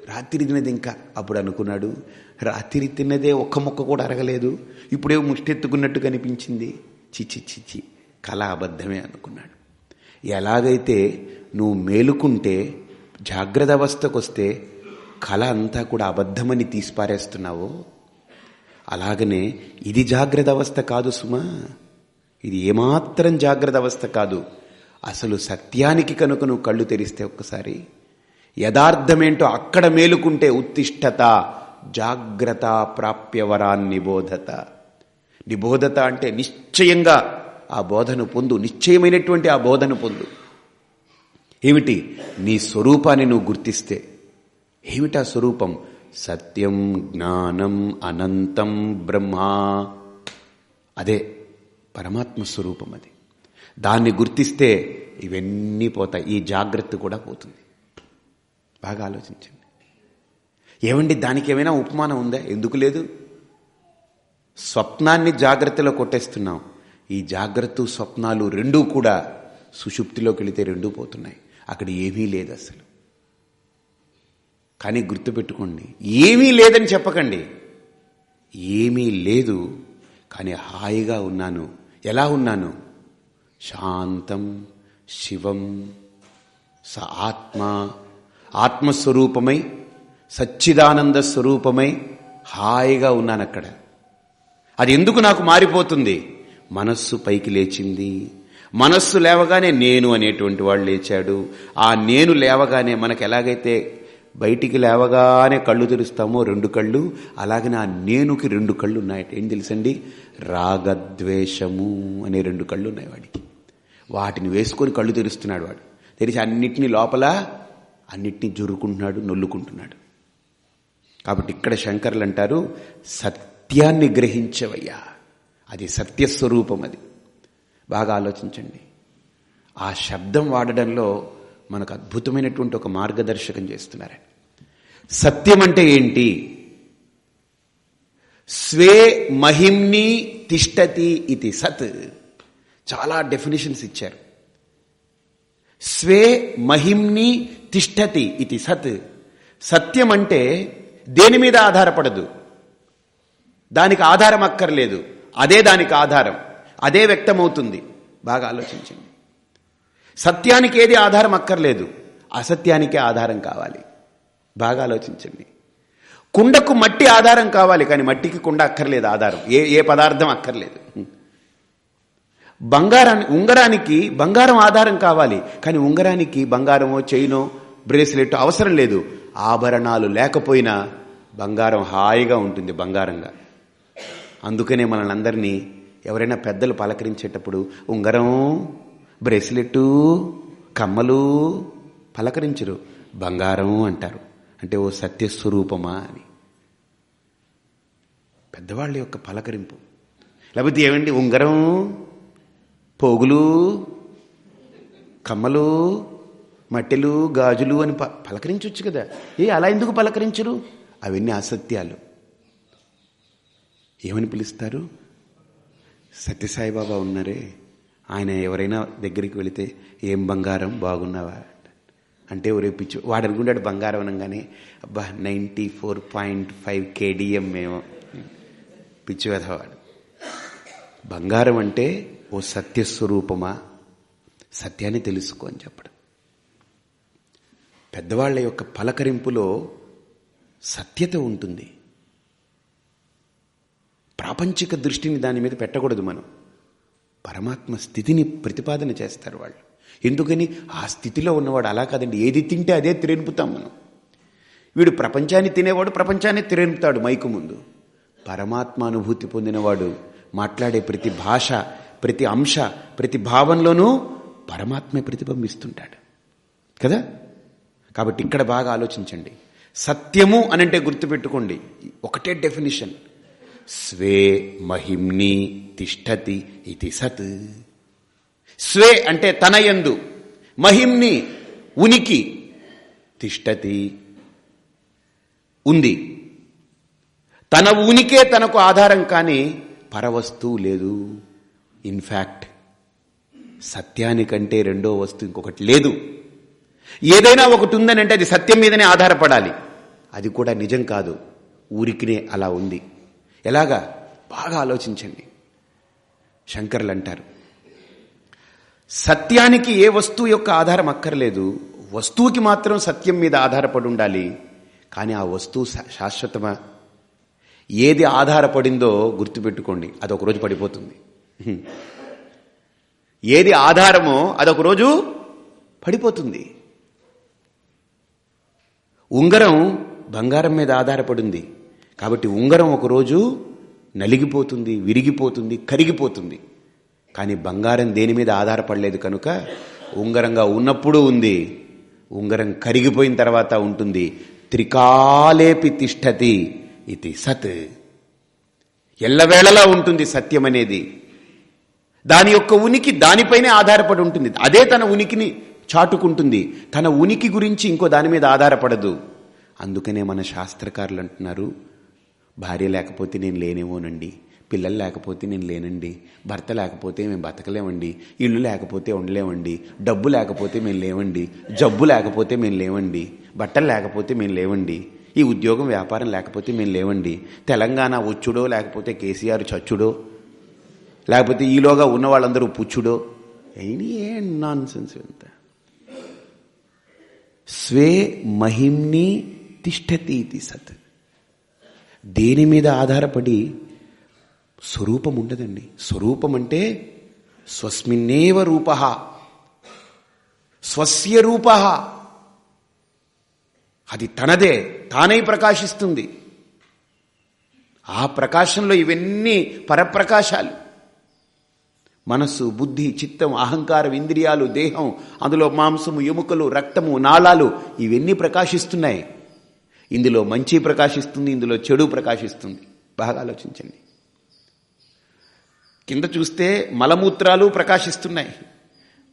రాత్రి తినది ఇంకా. అప్పుడు అనుకున్నాడు రాత్రి తిన్నదే ఒక్క ముక్క కూడా అరగలేదు. ఇప్పుడే ముష్టెత్తుకున్నట్టు కనిపించింది. చిచి చిచి కళ అబద్ధమే అనుకున్నాడు. ఎలాగైతే నువ్వు మేలుకుంటే జాగ్రత్త అవస్థకు వస్తే కళ అంతా కూడా అబద్ధమని తీసిపారేస్తున్నావో? అలాగనే ఇది జాగ్రత్త అవస్థ కాదు సుమా. ఇది ఏమాత్రం జాగ్రత్త అవస్థ కాదు. అసలు సత్యానికి కనుక నువ్వు కళ్ళు తెరిస్తే ఒక్కసారి యథార్థమేంటో అక్కడ మేలుకుంటే ఉత్తిష్టత జాగ్రత్త ప్రాప్యవరాన్ నిబోధత. నిబోధత అంటే నిశ్చయంగా ఆ బోధను పొందు నిశ్చయమైనటువంటి ఆ బోధను పొందు. ఏమిటి? నీ స్వరూపాన్ని నువ్వు గుర్తిస్తే. ఏమిటా స్వరూపం? సత్యం జ్ఞానం అనంతం బ్రహ్మ. అదే పరమాత్మ స్వరూపం అది. దాన్ని గుర్తిస్తే ఇవన్నీ పోతాయి. ఈ జాగ్రత్త కూడా పోతుంది. బాగా ఆలోచించండి. ఏమండి దానికి ఏమైనా ఉపమానం ఉందా? ఎందుకు లేదు? స్వప్నాన్ని జాగ్రత్తలో కొట్టేస్తున్నాం. ఈ జాగ్రత్త స్వప్నాలు రెండూ కూడా సుషుప్తిలోకి వెళితే రెండూ పోతున్నాయి. అక్కడ ఏమీ లేదు అసలు. కానీ గుర్తుపెట్టుకోండి ఏమీ లేదని చెప్పకండి. ఏమీ లేదు కానీ హాయిగా ఉన్నాను. ఎలా ఉన్నాను? శాంతం శివం స ఆత్మ ఆత్మస్వరూపమై సచ్చిదానంద స్వరూపమై హాయిగా ఉన్నాను అక్కడ. అది ఎందుకు నాకు మారిపోతుంది? మనస్సు పైకి లేచింది. మనస్సు లేవగానే నేను అనేటువంటి వాడు లేచాడు. ఆ నేను లేవగానే మనకు ఎలాగైతే బయటికి లేవగానే కళ్ళు తెరుస్తామో రెండు కళ్ళు అలాగే నా నేనుకి రెండు కళ్ళు ఉన్నాయి. ఏం తెలుసండి? రాగద్వేషము అనే రెండు కళ్ళు ఉన్నాయి వాడికి. వాటిని వేసుకొని కళ్ళు తెరుస్తున్నాడు వాడు. తెరిచి అన్నిటినీ లోపల అన్నిటినీ జురుకుంటున్నాడు నొల్లుకుంటున్నాడు. కాబట్టి ఇక్కడ శంకర్లు అంటారు సత్యాన్ని గ్రహించవయ్యా. అది సత్యస్వరూపం అది. బాగా ఆలోచించండి. ఆ శబ్దం వాడడంలో మనకు అద్భుతమైనటువంటి ఒక మార్గదర్శకం చేస్తున్నారు. సత్యం అంటే ఏంటి? స్వే మహిమ్ని తిష్టతి ఇది సత్. చాలా డెఫినేషన్స్ ఇచ్చారు. స్వే మహిమ్ని తిష్టతి ఇది సత్. సత్యం అంటే దేని మీద ఆధారపడదు. దానికి ఆధారం అక్కర్లేదు. అదే దానికి ఆధారం. అదే వ్యక్తమవుతుంది. బాగా ఆలోచించండి. సత్యానికి ఏది ఆధారం అక్కర్లేదు. అసత్యానికే ఆధారం కావాలి. బాగా ఆలోచించండి. కుండకు మట్టి ఆధారం కావాలి కానీ మట్టికి కుండ అక్కర్లేదు ఆధారం. ఏ ఏ పదార్థం అక్కర్లేదు. బంగారాన్ని ఉంగరానికి బంగారం ఆధారం కావాలి కానీ ఉంగరానికి బంగారమో చైనో బ్రేస్లెట్ అవసరం లేదు. ఆభరణాలు లేకపోయినా బంగారం హాయిగా ఉంటుంది బంగారంగా. అందుకనే మనల్ని అందరినీ ఎవరైనా పెద్దలు పలకరించేటప్పుడు ఉంగరం బ్రేస్లెట్టు కమ్మలు పలకరించరు. బంగారం అంటారు. అంటే ఓ సత్యస్వరూపమా అని. పెద్దవాళ్ళ యొక్క పలకరింపు. లేకపోతే ఏమండి? ఉంగరం పోగులు కమ్మలు మట్టెలు గాజులు అని ప పలకరించవచ్చు కదా. ఏ అలా ఎందుకు పలకరించరు? అవన్నీ అసత్యాలు. ఏమని పిలుస్తారు? సత్యసాయిబాబా ఉన్నారే. ఆయన ఎవరైనా దగ్గరికి వెళితే ఏం బంగారం? బాగున్నావా? అంటే ఒరే పిచ్చి వాడు అనుకుంటాడు బంగారం అనగానే అబ్బా ninety four point five KDM మేము. పిచ్చి వెధవాడు బంగారం అంటే ఓ సత్యస్వరూపమా? సత్యాన్ని తెలుసుకో అని చెప్పడం. పెద్దవాళ్ళ యొక్క పలకరింపులో సత్యత ఉంటుంది. ప్రాపంచిక దృష్టిని దాని మీద పెట్టకూడదు మనం. పరమాత్మ స్థితిని ప్రతిపాదన చేస్తారు వాళ్ళు. ఎందుకని? ఆ స్థితిలో ఉన్నవాడు అలా కాదండి. ఏది తింటే అదే తిరెనుపుతాం మనం. వీడు ప్రపంచాన్ని తినేవాడు ప్రపంచాన్ని తిరెనుపుతాడు మైకు ముందు. పరమాత్మ అనుభూతి పొందినవాడు మాట్లాడే ప్రతి భాష ప్రతి అంశ ప్రతి భావంలోనూ పరమాత్మే ప్రతిబింబిస్తుంటాడు. కదా? కాబట్టి ఇక్కడ బాగా ఆలోచించండి. సత్యము అనంటే గుర్తుపెట్టుకోండి. ఒకటే డెఫినిషన్ స్వే మహిమ్ని తిష్టతి ఇది సత్. స్వే అంటే తన యందు మహిమ్ని ఉనికి తిష్టతి ఉంది. తన ఉనికే తనకు ఆధారం కానీ పరవస్తువు లేదు. ఇన్ఫ్యాక్ట్ సత్యానికంటే రెండో వస్తువు ఇంకొకటి లేదు. ఏదైనా ఒకటి ఉందని అంటే అది సత్యం మీదనే ఆధారపడాలి. అది కూడా నిజం కాదు. ఊరికినే అలా ఉంది. ఎలాగా? బాగా ఆలోచించండి. శంకర్లు అంటారు సత్యానికి ఏ వస్తువు యొక్క ఆధారం అక్కర్లేదు. వస్తువుకి మాత్రం సత్యం మీద ఆధారపడి ఉండాలి. కానీ ఆ వస్తువు శాశ్వతమా? ఏది ఆధారపడిందో గుర్తుపెట్టుకోండి. అది ఒక రోజు పడిపోతుంది. ఏది ఆధారమో అదొక రోజు పడిపోతుంది. ఉంగరం బంగారం మీద ఆధారపడింది. కాబట్టి ఉంగరం ఒకరోజు నలిగిపోతుంది విరిగిపోతుంది కరిగిపోతుంది. కానీ బంగారం దేని మీద ఆధారపడలేదు కనుక ఉంగరంగా ఉన్నప్పుడు ఉంది. ఉంగరం కరిగిపోయిన తర్వాత ఉంటుంది. త్రికాలేపి తిష్టతి ఇది సత్. ఎల్లవేళలా ఉంటుంది సత్యం అనేది. దాని యొక్క ఉనికి దానిపైనే ఆధారపడి ఉంటుంది. అదే తన ఉనికిని చాటుకుంటుంది. తన ఉనికి గురించి ఇంకో దాని మీద ఆధారపడదు. అందుకనే మన శాస్త్రకారులు అంటున్నారు భార్య లేకపోతే నేను లేనేమోనండి పిల్లలు లేకపోతే నేను లేనండి భర్త లేకపోతే మేము బతకలేమండి ఇల్లు లేకపోతే ఉండలేమండి డబ్బు లేకపోతే మేము లేవండి జబ్బు లేకపోతే మేము లేవండి బట్టలు లేకపోతే మేము లేవండి ఈ ఉద్యోగం వ్యాపారం లేకపోతే మేము లేవండి తెలంగాణ వచ్చుడో లేకపోతే కేసీఆర్ చచ్చుడో లేకపోతే ఈలోగా ఉన్న వాళ్ళందరూ పుచ్చుడో ఎనీ ఏ నాన్ సెన్స్ ఎంత స్వే మహిమ్ని తిష్టతి ఇది సత్. దేని మీద ఆధారపడి స్వరూపం ఉండదండి. స్వరూపం అంటే స్వస్మిన్నేవ రూప. స్వస్య రూప. అది తనదే తానై ప్రకాశిస్తుంది. ఆ ప్రకాశంలో ఇవన్నీ పరప్రకాశాలు. మనస్సు బుద్ధి చిత్తం అహంకారం ఇంద్రియాలు దేహం అందులో మాంసము ఎముకలు రక్తము నాళాలు ఇవన్నీ ప్రకాశిస్తున్నాయి. ఇందులో మంచి ప్రకాశిస్తుంది ఇందులో చెడు ప్రకాశిస్తుంది. బాగా ఆలోచించండి. కింద చూస్తే మలమూత్రాలు ప్రకాశిస్తున్నాయి.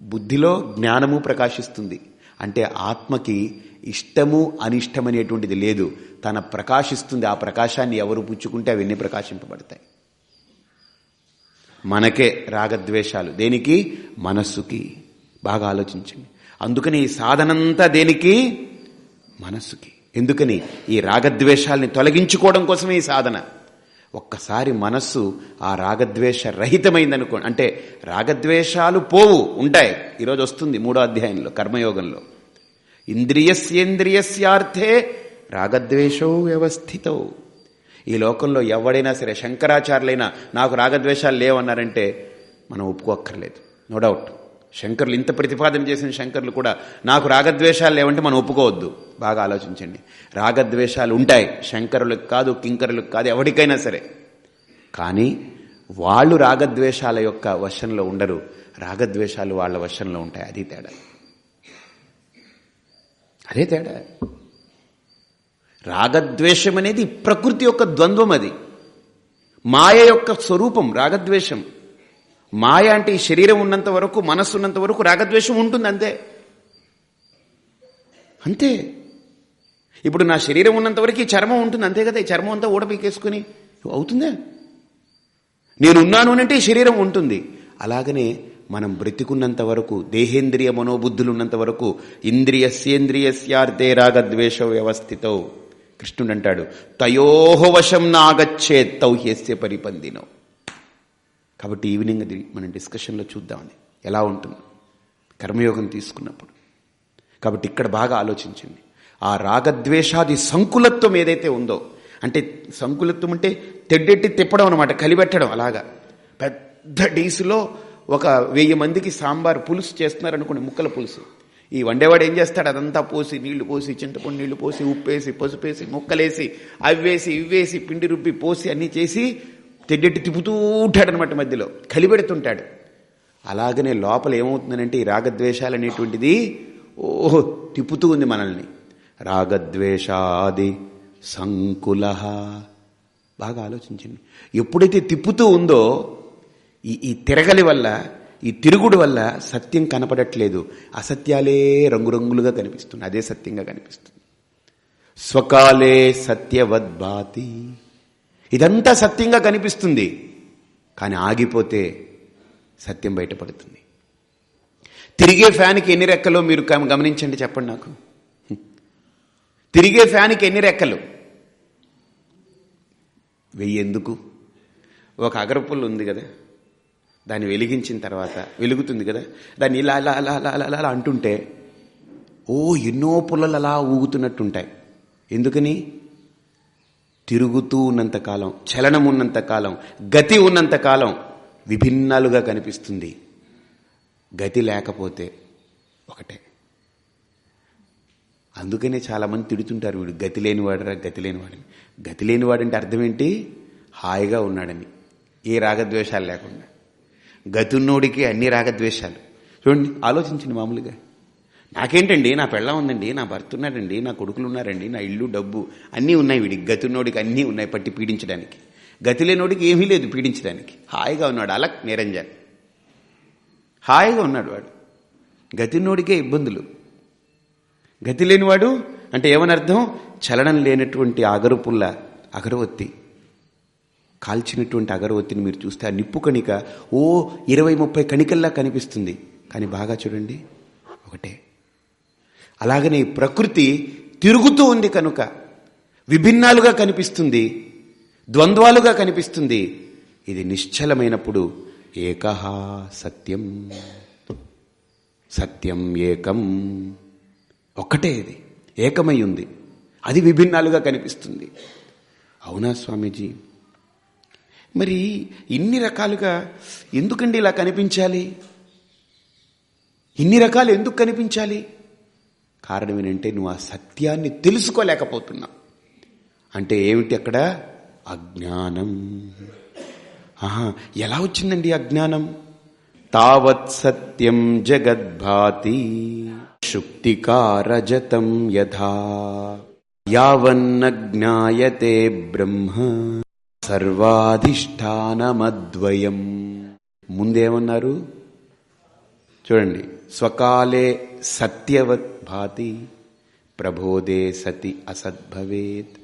బుద్ధిలో జ్ఞానము ప్రకాశిస్తుంది. అంటే ఆత్మకి ఇష్టము అనిష్టమనేటువంటిది లేదు. తన ప్రకాశిస్తుంది ఆ ప్రకాశాన్ని ఎవరు పుచ్చుకుంటే అవన్నీ ప్రకాశింపబడతాయి. మనకే రాగద్వేషాలు. దేనికి? మనస్సుకి. బాగా ఆలోచించండి. అందుకని ఈ సాధనంతా దేనికి? మనస్సుకి. ఎందుకని? ఈ రాగద్వేషాలని తొలగించుకోవడం కోసమే ఈ సాధన. ఒక్కసారి మనస్సు ఆ రాగద్వేష రహితమైందనుకో అంటే రాగద్వేషాలు పోవు ఉంటాయి. ఈరోజు వస్తుంది మూడో అధ్యాయంలో కర్మయోగంలో. ఇంద్రియస్యేంద్రియస్యార్థే రాగద్వేషో వ్యవస్థితో. ఈ లోకంలో ఎవడైనా సరే శంకరాచార్యులైనా నాకు రాగద్వేషాలు లేవన్నారంటే మనం ఒప్పుకోక్కర్లేదు. నో డౌట్ శంకర్లు ఇంత ప్రతిపాదన చేసిన శంకర్లు కూడా నాకు రాగద్వేషాలు లేవంటే మనం ఒప్పుకోవద్దు. బాగా ఆలోచించండి. రాగద్వేషాలు ఉంటాయి. శంకరులకు కాదు కింకరులకు కాదు ఎవరికైనా సరే. కానీ వాళ్ళు రాగద్వేషాల యొక్క వశంలో ఉండరు. రాగద్వేషాలు వాళ్ళ వశంలో ఉంటాయి. అది తేడా. అదే తేడా. రాగద్వేషం అనేది ప్రకృతి యొక్క ద్వంద్వం అది. మాయ యొక్క స్వరూపం రాగద్వేషం. మాయ అంటే ఈ శరీరం ఉన్నంత వరకు మనస్సు ఉన్నంత వరకు రాగద్వేషం ఉంటుంది అంతే. అంతే. ఇప్పుడు నా శరీరం ఉన్నంత వరకు ఈ చర్మం ఉంటుంది అంతే కదా. ఈ చర్మం అంతా ఊడపీకేసుకుని అవుతుందా? నేనున్నాను అంటే ఈ శరీరం ఉంటుంది. అలాగనే మనం బ్రతికున్నంత వరకు దేహేంద్రియ మనోబుద్ధులు ఉన్నంత వరకు ఇంద్రియస్యేంద్రియస్యార్థే రాగద్వేష వ్యవస్థితో కృష్ణుడు అంటాడు తయోహ వశం నాగచ్చే తౌహ్యస్య పరిపందినో. కాబట్టి ఈవినింగ్ అది మనం డిస్కషన్లో చూద్దామని. ఎలా ఉంటుంది? కర్మయోగం తీసుకున్నప్పుడు. కాబట్టి ఇక్కడ బాగా ఆలోచించండి. ఆ రాగద్వేషాది సంకులత్వం ఏదైతే ఉందో అంటే సంకులత్వం అంటే తెడ్డెట్టి తిప్పడం అనమాట కలిపెట్టడం అలాగా. పెద్ద డీసులో ఒక వెయ్యి మందికి సాంబార్ పులుసు చేస్తున్నారనుకోండి ముక్కల పులుసు. ఈ వండేవాడు ఏం చేస్తాడు? అదంతా పోసి నీళ్ళు పోసి చింతపండు నీళ్ళు పోసి ఉప్పేసి పసుపేసి ముక్కలేసి అవ్వేసి ఇవ్వేసి పిండి రుబ్బి పోసి అన్నీ చేసి తెడ్డెట్టి తిప్పుతూ ఉంటాడనమాట మధ్యలో. కలిపెడుతుంటాడు. అలాగనే లోపల ఏమవుతుందనంటే ఈ రాగద్వేషాలు అనేటువంటిది ఓహో తిప్పుతూ ఉంది మనల్ని. రాగద్వేషాది సంకుల బాగా ఆలోచించండి. ఎప్పుడైతే తిప్పుతూ ఉందో ఈ ఈ తిరగలి వల్ల ఈ తిరుగుడు వల్ల సత్యం కనపడట్లేదు. అసత్యాలే రంగురంగులుగా కనిపిస్తుంది. అదే సత్యంగా కనిపిస్తుంది. స్వకాలే సత్యవద్భాతి. ఇదంతా సత్యంగా కనిపిస్తుంది. కానీ ఆగిపోతే సత్యం బయటపడుతుంది. తిరిగే ఫ్యాన్కి ఎన్ని రెక్కలో మీరు గమనించండి చెప్పండి నాకు. తిరిగే ఫ్యాన్కి ఎన్ని రెక్కలు? వెయ్యి ఎందుకు? ఒక అగరపుల్లు ఉంది కదా. దాన్ని వెలిగించిన తర్వాత వెలుగుతుంది కదా? దాన్ని ఇలా అలా అలా అలా అలా అలా అంటుంటే ఓ ఎన్నో పుల్లలు అలా ఊగుతున్నట్టుంటాయి. ఎందుకని? తిరుగుతూ ఉన్నంతకాలం చలనం ఉన్నంతకాలం గతి ఉన్నంతకాలం విభిన్నాలుగా కనిపిస్తుంది. గతి లేకపోతే ఒకటే. అందుకనే చాలామంది తిడుతుంటారు వీడు గతి లేనివాడరా గతి లేనివాడని. గతి లేనివాడంటే అర్థం ఏంటి? హాయిగా ఉన్నాడని. ఏ రాగద్వేషాలు లేకుండా. గతున్నోడికి అన్ని రాగద్వేషాలు. చూడండి ఆలోచించండి మామూలుగా. నాకేంటండి నా పెళ్ళం ఉందండి నా భర్త ఉన్నాడండి నా కొడుకులు ఉన్నారండి నా ఇల్లు డబ్బు అన్నీ ఉన్నాయి వీడికి. గతున్నోడికి అన్నీ ఉన్నాయి పట్టి పీడించడానికి. గతి లేనోడికి ఏమీ లేదు పీడించడానికి. హాయిగా ఉన్నాడు అలక్ నిరంజన్. హాయిగా ఉన్నాడు వాడు. గతిన్నోడికే ఇబ్బందులు. గతి లేనివాడు అంటే ఏమని అర్థం చలనం లేనటువంటి అగరుపుల్ల అగరవత్తి. కాల్చినటువంటి అగరవత్తిని మీరు చూస్తే ఆ నిప్పు కణిక ఓ ఇరవై ముప్పై కణికల్లా కనిపిస్తుంది. కానీ బాగా చూడండి ఒకటే. అలాగనే ప్రకృతి తిరుగుతూ ఉంది కనుక విభిన్నాలుగా కనిపిస్తుంది ద్వంద్వాలుగా కనిపిస్తుంది. ఇది నిశ్చలమైనప్పుడు ఏకహ సత్యం. సత్యం ఏకం. ఒక్కటే ఇది ఏకమై ఉంది. అది విభిన్నాలుగా కనిపిస్తుంది. అవునా స్వామీజీ? మరి ఇన్ని రకాలుగా ఎందుకండి ఇలా కనిపించాలి? ఇన్ని రకాలు ఎందుకు కనిపించాలి? కారణం ఏంటంటే నువ్వు ఆ సత్యాన్ని తెలుసుకోలేకపోతున్నావు అంటే ఏమిటి అక్కడ? అజ్ఞానం. ఆహా ఎలా వచ్చిందండి అజ్ఞానం? తావత్ సత్యం జగద్భాతి శుక్తికారజతం యథా యావన్న జ్ఞాయతే బ్రహ్మ. సర్వాధిష్టానమద్వయం. ముందేమన్నారు? చూడండి. స్వకాలే సత్యవత్ భాతి ప్రబోధే సతి అసద్భవేత్.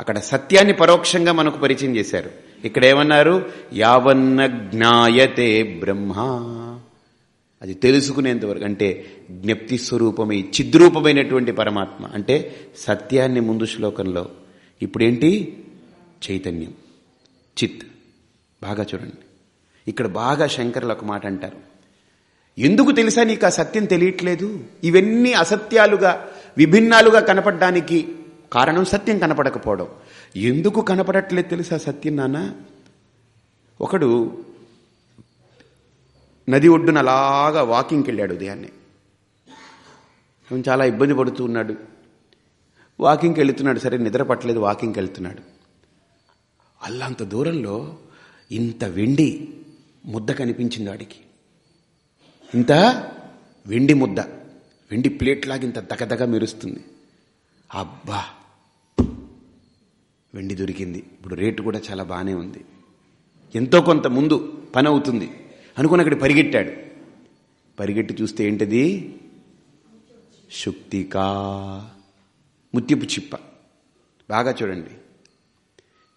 అక్కడ సత్యాన్ని పరోక్షంగా మనకు పరిచయం చేశారు. ఇక్కడ ఏమన్నారు యావన్న జ్ఞాయతే బ్రహ్మ. అది తెలుసుకునేంతవరకు అంటే జ్ఞప్తి స్వరూపమై చిద్రూపమైనటువంటి పరమాత్మ. అంటే సత్యాన్ని ముందు శ్లోకంలో. ఇప్పుడేంటి? చైతన్యం. చిత్. బాగా చూడండి. ఇక్కడ బాగా శంకర్లు ఒక మాట అంటారు. ఎందుకు తెలుసా నీకు ఆ సత్యం తెలియట్లేదు? ఇవన్నీ అసత్యాలుగా విభిన్నాలుగా కనపడడానికి కారణం సత్యం కనపడకపోవడం. ఎందుకు కనపడట్లేదు తెలుసా సత్యం నాన్న? ఒకడు నది ఒడ్డున అలాగా వాకింగ్కి వెళ్ళాడు ఉదయాన్నే. చాలా ఇబ్బంది పడుతూ ఉన్నాడు. వాకింగ్కి వెళుతున్నాడు. సరే నిద్ర పట్టలేదు వాకింగ్కి వెళ్తున్నాడు. అల్లంత దూరంలో ఇంత వెండి ముద్ద కనిపించింది వాడికి ఇంత వెండి ముద్ద వెండి ప్లేట్ లాగా ఇంత దగదగ మెరుస్తుంది. అబ్బా! వెండి దొరికింది. ఇప్పుడు రేటు కూడా చాలా బాగానే ఉంది. ఎంతో కొంత ముందు పని అవుతుంది. అనుకుని అక్కడ పరిగెట్టాడు. పరిగెట్టి చూస్తే ఏంటది? శుక్తికా ముత్యపు చిప్ప. బాగా చూడండి.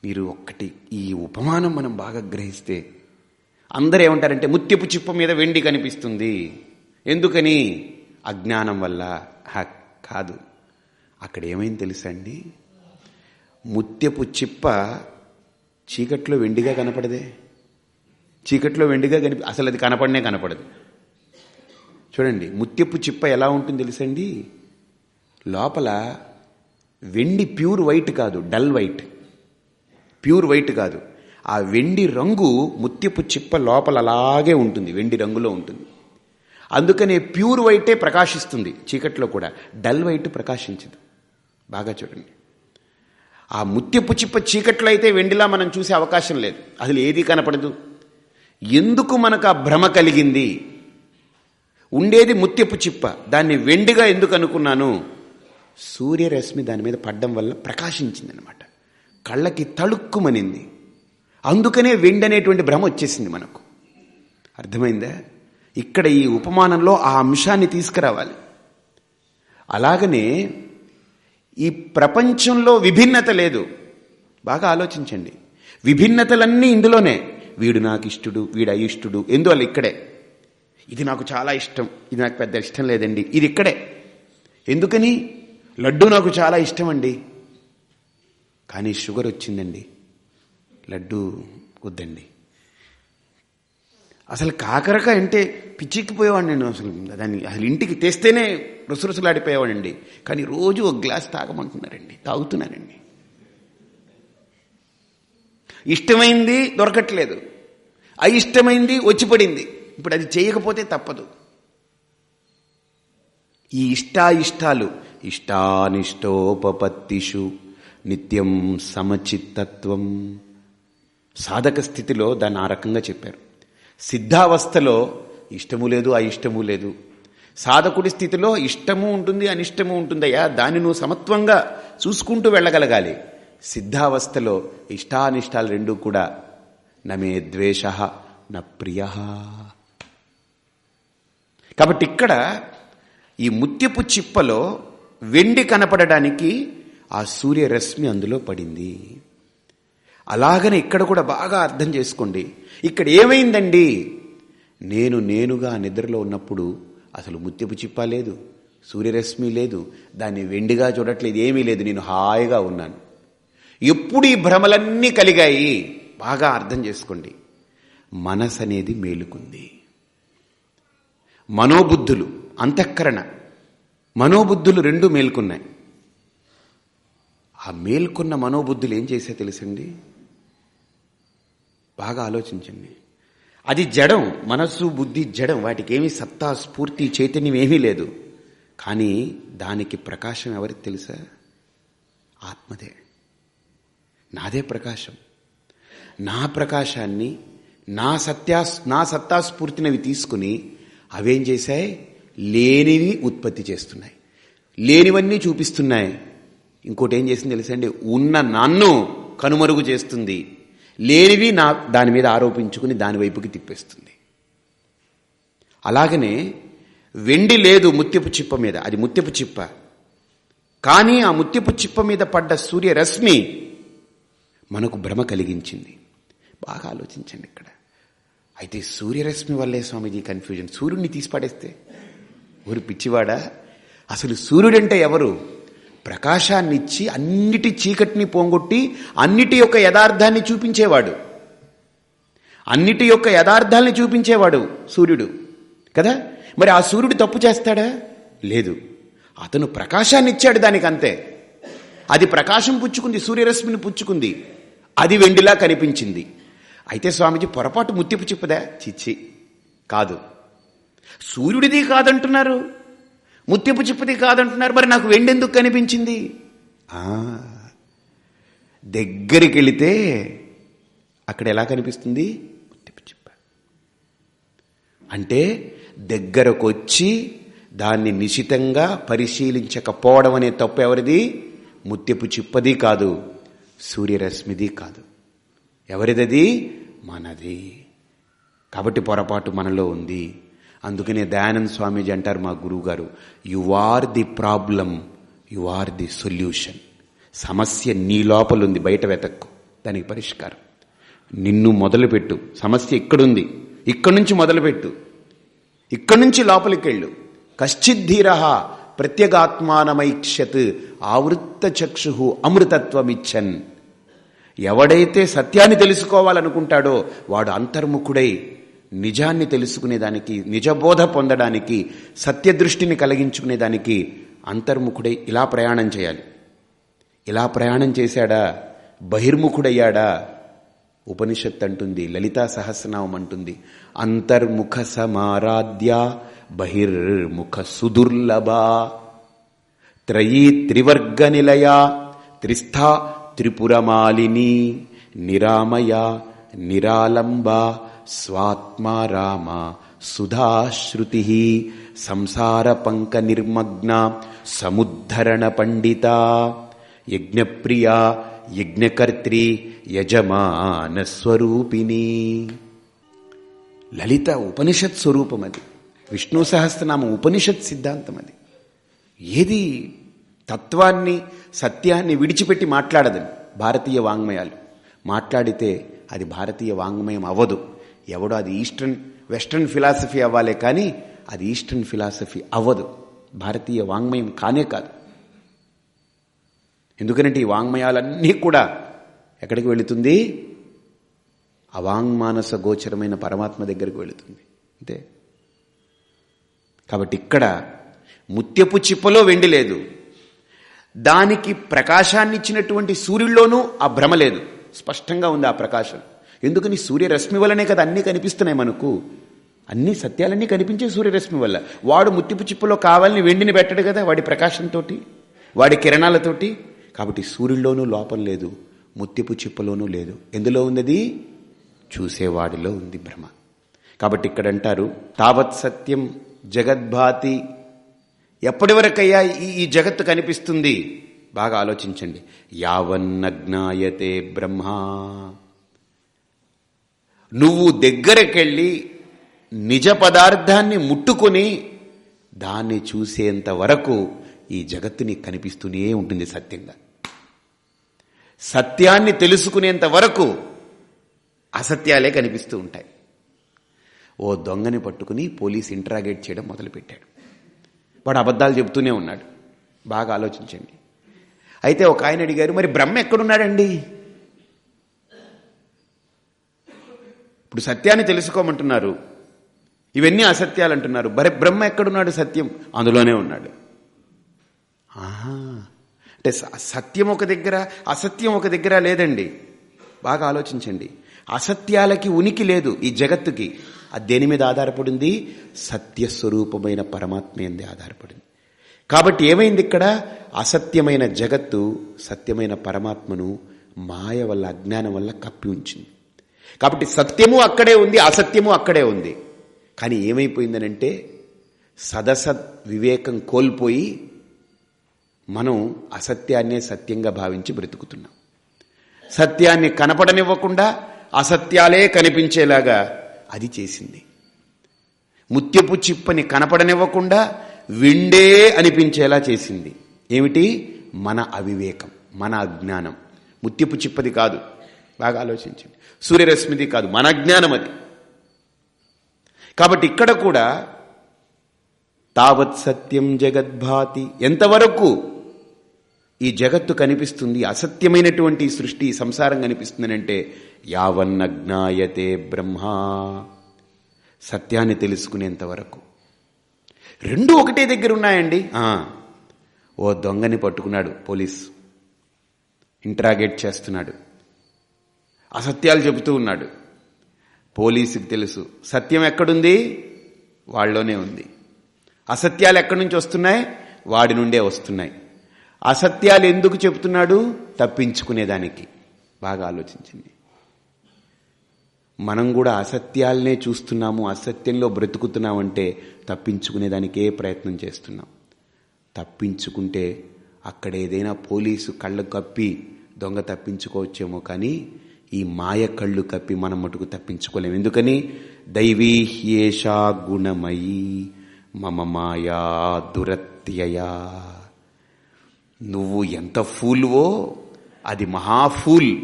మీరు ఒక్కటి ఈ ఉపమానం మనం బాగా గ్రహిస్తే అందరూ ఏమంటారంటే ముత్యపు చిప్ప మీద వెండి కనిపిస్తుంది. ఎందుకని? అజ్ఞానం వల్ల. కాదు. అక్కడ ఏమైంది తెలుసా అండి? ముత్యపు చిప్ప చీకట్లో వెండిగా కనపడదే. చీకట్లో వెండిగా కనిపి అసలు అది కనపడనే కనపడదు. చూడండి ముత్యపు చిప్ప ఎలా ఉంటుంది తెలుసండి లోపల వెండి ప్యూర్ వైట్ కాదు డల్ వైట్. ప్యూర్ వైట్ కాదు. ఆ వెండి రంగు ముత్యపు చిప్ప లోపల అలాగే ఉంటుంది వెండి రంగులో ఉంటుంది. అందుకనే ప్యూర్ వైటే ప్రకాశిస్తుంది చీకట్లో కూడా. డల్ వైట్ ప్రకాశించదు. బాగా చూడండి. ఆ ముత్యపు చిప్ప చీకట్లో అయితే వెండిలా మనం చూసే అవకాశం లేదు. అసలు ఏది కనపడదు. ఎందుకు మనకు ఆ భ్రమ కలిగింది? ఉండేది ముత్యపు చిప్ప. దాన్ని వెండిగా ఎందుకు అనుకున్నాను? సూర్యరశ్మి దాని మీద పడ్డం వల్ల ప్రకాశించింది అనమాట కళ్ళకి తళుక్కుమనింది. అందుకనే వెండి అనేటువంటి భ్రమ వచ్చేసింది మనకు. అర్థమైందా? ఇక్కడ ఈ ఉపమానంలో ఆ అంశాన్ని తీసుకురావాలి. అలాగనే ఈ ప్రపంచంలో విభిన్నత లేదు. బాగా ఆలోచించండి. విభిన్నతలన్నీ ఇందులోనే. వీడు నాకు ఇష్టడు వీడు అయిష్టుడు ఎందువల్ల ఇక్కడే? ఇది నాకు చాలా ఇష్టం. ఇది నాకు పెద్ద ఇష్టం లేదండి. ఇది ఇక్కడే. ఎందుకని? లడ్డు నాకు చాలా ఇష్టం అండి కానీ షుగర్ వచ్చిందండి. లడ్డు వద్దండి. అసలు కాకరకాయ అంటే పిచ్చిక్కిపోయేవాడిని నేను అసలు. దాన్ని అసలు ఇంటికి తెస్తేనే రుసరుసలాడిపోయేవాడండి కానీ రోజు ఒక గ్లాస్ తాగమంటున్నారండి. తాగుతున్నానండి ఇష్టమైంది దొరకట్లేదు. అయిష్టమైంది వచ్చి పడింది ఇప్పుడు అది చేయకపోతే తప్పదు. ఈ ఇష్టాయిష్టాలు ఇష్టానిష్టోపపత్తిషు నిత్యం సమచిత్తత్వం. సాధక స్థితిలో దాన్ని ఆ రకంగా చెప్పారు. సిద్ధావస్థలో ఇష్టము లేదు అయిష్టము లేదు. సాధకుడి స్థితిలో ఇష్టము ఉంటుంది అనిష్టము ఉంటుందయ్యా. దాన్ని నువ్వు సమత్వంగా చూసుకుంటూ వెళ్ళగలగాలి. సిద్ధావస్థలో ఇష్టానిష్టాలు రెండూ కూడా నమే ద్వేష న ప్రియ. కాబట్టి ఇక్కడ ఈ ముత్యపు చిప్పలో వెండి కనపడడానికి ఆ సూర్యరశ్మి అందులో పడింది. అలాగనే ఇక్కడ కూడా బాగా అర్థం చేసుకోండి. ఇక్కడ ఏమైందండి? నేను నేనుగా నిద్రలో ఉన్నప్పుడు అసలు ముత్యపు చిప్ప లేదు సూర్యరశ్మి లేదు దాన్ని వెండిగా చూడట్లేదు ఏమీ లేదు నేను హాయిగా ఉన్నాను. ఎప్పుడు ఈ భ్రమలన్నీ కలిగాయి? బాగా అర్థం చేసుకోండి. మనసు అనేది మేలుకుంది. మనోబుద్ధులు అంతఃకరణ. మనోబుద్ధులు రెండు మేల్కొన్నాయి. ఆ మేల్కొన్న మనోబుద్ధులు ఏం చేసే తెలుసండి? బాగా ఆలోచించండి. అది జడం మనస్సు బుద్ధి జడం వాటికి ఏమీ సత్తా స్ఫూర్తి చైతన్యం ఏమీ లేదు. కానీ దానికి ప్రకాశం ఎవరికి తెలుసా? ఆత్మదే. నాదే ప్రకాశం. నా ప్రకాశాన్ని నా సత్యా నా సత్తా స్ఫూర్తినవి తీసుకుని అవేం చేశాయి? లేనివి ఉత్పత్తి చేస్తున్నాయి. లేనివన్నీ చూపిస్తున్నాయి. ఇంకోటి ఏం చేసింది తెలుసండి? ఉన్న నన్ను కనుమరుగు చేస్తుంది. లేనివి నా దాని మీద ఆరోపించుకుని దాని వైపుకి తిప్పేస్తుంది. అలాగనే వెండి లేదు ముత్యపు చిప్ప మీద. అది ముత్యపు చిప్ప. కానీ ఆ ముత్యపు చిప్ప మీద పడ్డ సూర్యరశ్మి మనకు భ్రమ కలిగించింది. బాగా ఆలోచించండి ఇక్కడ. అయితే సూర్యరశ్మి వల్లే స్వామిజీ కన్ఫ్యూజన్. సూర్యుడిని తీసి పడేస్తే ఊరు పిచ్చివాడా? అసలు సూర్యుడంటే ఎవరు? ప్రకాశాన్నిచ్చి అన్నిటి చీకటిని పోంగొట్టి అన్నిటి యొక్క యథార్థాన్ని చూపించేవాడు. అన్నిటి యొక్క యథార్థాన్ని చూపించేవాడు సూర్యుడు. కదా? మరి ఆ సూర్యుడు తప్పు చేస్తాడా? లేదు. అతను ప్రకాశాన్ని ఇచ్చాడు దానికి అంతే అది ప్రకాశం పుచ్చుకుంది సూర్యరశ్మిని పుచ్చుకుంది. అది వెండిలా కనిపించింది. అయితే స్వామీజీ పొరపాటు ముత్తిపు చిప్పదా? చిచ్చి. కాదు. సూర్యుడిది కాదంటున్నారు. ముత్యపు చిప్పది కాదంటున్నారు. మరి నాకు వెండెందుకు కనిపించింది? దగ్గరికి వెళితే అక్కడ ఎలా కనిపిస్తుంది? ముత్యపు చిప్ప. అంటే దగ్గరకు వచ్చి దాన్ని నిశితంగా పరిశీలించకపోవడం అనే తప్పు ఎవరిది? ముత్యపు చిప్పది కాదు సూర్యరశ్మిది కాదు. ఎవరిదది? మనది. కాబట్టి పొరపాటు మనలో ఉంది. అందుకనే దయానంద స్వామీజీ అంటారు మా గురువుగారు you are the problem you are the solution సమస్య నీ లోపల ఉంది బయట వెతక్కు. దానికి పరిష్కారం. నిన్ను మొదలుపెట్టు. సమస్య ఇక్కడుంది. ఇక్కడి నుంచి మొదలుపెట్టు. ఇక్కడి నుంచి లోపలికి వెళ్ళు కశ్చిద్ధీర ప్రత్యేగాత్మానమైక్షత్ ఆవృత్త చక్షు అమృతత్వమిచ్చన్. ఎవడైతే సత్యాన్ని తెలుసుకోవాలనుకుంటాడో వాడు అంతర్ముఖుడై నిజాన్ని తెలుసుకునేదానికి నిజబోధ పొందడానికి సత్యదృష్టిని కలిగించుకునేదానికి అంతర్ముఖుడై ఇలా ప్రయాణం చేయాలి. ఇలా ప్రయాణం చేశాడా? బహిర్ముఖుడయ్యాడా? ఉపనిషత్ అంటుంది లలితా సహస్రనామం అంటుంది. అంతర్ముఖ సమారాధ్య బహిర్ముఖ సుదుర్లభ త్రయీ త్రివర్గ నిలయ త్రిస్థా త్రిపురమాలిని నిరామయ నిరాలంబ స్వాత్మారామ సుధాశ్రుతి సంసార పంక నిర్మగ్న సముద్ధరణ పండిత యజ్ఞప్రియ యజ్ఞకర్త్రి యజమాన స్వరూపిణి. లలిత ఉపనిషత్ స్వరూపం అది. విష్ణు సహస్రనామ ఉపనిషత్ సిద్ధాంతం అది. ఏది తత్వాన్ని సత్యాన్ని విడిచిపెట్టి మాట్లాడదని భారతీయ వాంగ్మయాలు. మాట్లాడితే అది భారతీయ వాంగ్మయం అవ్వదు. ఎవడో అది ఈస్టర్న్ వెస్ట్రన్ ఫిలాసఫీ అవ్వాలే కానీ అది ఈస్టర్న్ ఫిలాసఫీ అవ్వదు. భారతీయ వాంగ్మయం కానే కాదు. ఎందుకంటే ఈ వాంగ్మయాలన్నీ కూడా ఎక్కడికి వెళుతుంది? అవాంగ్మానస గోచరమైన పరమాత్మ దగ్గరికి వెళుతుంది. అంతే. కాబట్టి ఇక్కడ ముత్యపు చిప్పలో వెండి లేదు. దానికి ప్రకాశాన్ని ఇచ్చినటువంటి సూర్యుల్లోనూ ఆ భ్రమ లేదు. స్పష్టంగా ఉంది ఆ ప్రకాశం. ఎందుకని సూర్యరశ్మి వల్లనే కదా అన్నీ కనిపిస్తున్నాయి మనకు? అన్ని సత్యాలన్నీ కనిపించే సూర్యరశ్మి వల్ల. వాడు ముత్యపు చిప్పలో కావాలని వెండిని పెట్టడు కదా వాడి ప్రకాశంతో వాడి కిరణాలతోటి. కాబట్టి సూర్యుల్లోనూ లోపం లేదు ముత్యపు చిప్పలోనూ లేదు. ఎందులో ఉన్నది? చూసేవాడిలో ఉంది భ్రమ కాబట్టి ఇక్కడ అంటారు తావత్ సత్యం జగద్భాతి. ఎప్పటి వరకయ్యా ఈ ఈ జగత్తు కనిపిస్తుంది? బాగా ఆలోచించండి. యావన్నజ్ఞాయతే బ్రహ్మ. నువ్వు దగ్గరకెళ్ళి నిజ పదార్థాన్ని ముట్టుకొని దాన్ని చూసేంత వరకు ఈ జగత్తుని కనిపిస్తూనే ఉంటుంది సత్యంగా. సత్యాన్ని తెలుసుకునేంత వరకు అసత్యాలే కనిపిస్తూ ఉంటాయి. ఓ దొంగని పట్టుకుని పోలీస్ ఇంటరాగేట్ చేయడం మొదలుపెట్టాడు. వాడు అబద్ధాలు చెబుతూనే ఉన్నాడు. బాగా ఆలోచించండి. అయితే ఒక ఆయన అడిగారు మరి బ్రహ్మ ఎక్కడున్నాడండి? ఇప్పుడు సత్యాన్ని తెలుసుకోమంటున్నారు. ఇవన్నీ అసత్యాలు అంటున్నారు బరే బ్రహ్మ ఎక్కడున్నాడు సత్యం? అందులోనే ఉన్నాడు. ఆహా. అంటే సత్యం ఒక దగ్గర అసత్యం ఒక దగ్గర లేదండి. బాగా ఆలోచించండి. అసత్యాలకి ఉనికి లేదు ఈ జగత్తుకి. అది దేని మీద ఆధారపడింది? సత్యస్వరూపమైన పరమాత్మ ఎందే ఆధారపడింది. కాబట్టి ఏమైంది ఇక్కడ? అసత్యమైన జగత్తు సత్యమైన పరమాత్మను మాయ వల్ల అజ్ఞానం వల్ల కప్పి ఉంచింది. కాబట్టి సత్యము అక్కడే ఉంది అసత్యము అక్కడే ఉంది. కానీ ఏమైపోయిందనంటే సదసత్ వివేకం కోల్పోయి మనం అసత్యాన్నే సత్యంగా భావించి బ్రతుకుతున్నాం. సత్యాన్ని కనపడనివ్వకుండా అసత్యాలే కనిపించేలాగా అది చేసింది. ముత్యపు చిప్పని కనపడనివ్వకుండా విండే అనిపించేలా చేసింది. ఏమిటి? మన అవివేకం మన అజ్ఞానం. ముత్యపు చిప్పది కాదు. బాగా ఆలోచించండి. సూర్యరశ్మిది కాదు మన జ్ఞానం అది. కాబట్టి ఇక్కడ కూడా తావత్ సత్యం జగద్భాతి ఎంతవరకు ఈ జగత్తు కనిపిస్తుంది అసత్యమైనటువంటి సృష్టి సంసారం కనిపిస్తుందంటే యావన్న జ్ఞాయతే బ్రహ్మ. సత్యాన్ని తెలుసుకునేంత వరకు రెండు ఒకటే దగ్గర ఉన్నాయండి. ఓ దొంగని పట్టుకున్నాడు పోలీస్. ఇంట్రాగేట్ చేస్తున్నాడు. అసత్యాలు చెబుతూ ఉన్నాడు. పోలీసుకి తెలుసు. సత్యం ఎక్కడుంది? వాళ్ళలోనే ఉంది. అసత్యాలు ఎక్కడి నుంచి వస్తున్నాయి? వాడి నుండే వస్తున్నాయి. అసత్యాలు ఎందుకు చెబుతున్నాడు? తప్పించుకునేదానికి. బాగా ఆలోచించింది మనం కూడా అసత్యాలనే చూస్తున్నాము అసత్యంలో బ్రతుకుతున్నామంటే తప్పించుకునేదానికే ప్రయత్నం చేస్తున్నాం. తప్పించుకుంటే అక్కడ ఏదైనా పోలీసు కళ్ళు కప్పి దొంగ తప్పించుకోవచ్చేమో కానీ ఈ మాయ కళ్ళు కప్పి మనం మటుకు తప్పించుకోలేము ఎందుకని? దైవీహ్యేషా గుణమయీ మమ మాయా దురత్యయా. నువ్వు ఎంత ఫూల్వో అది మహాఫూల్.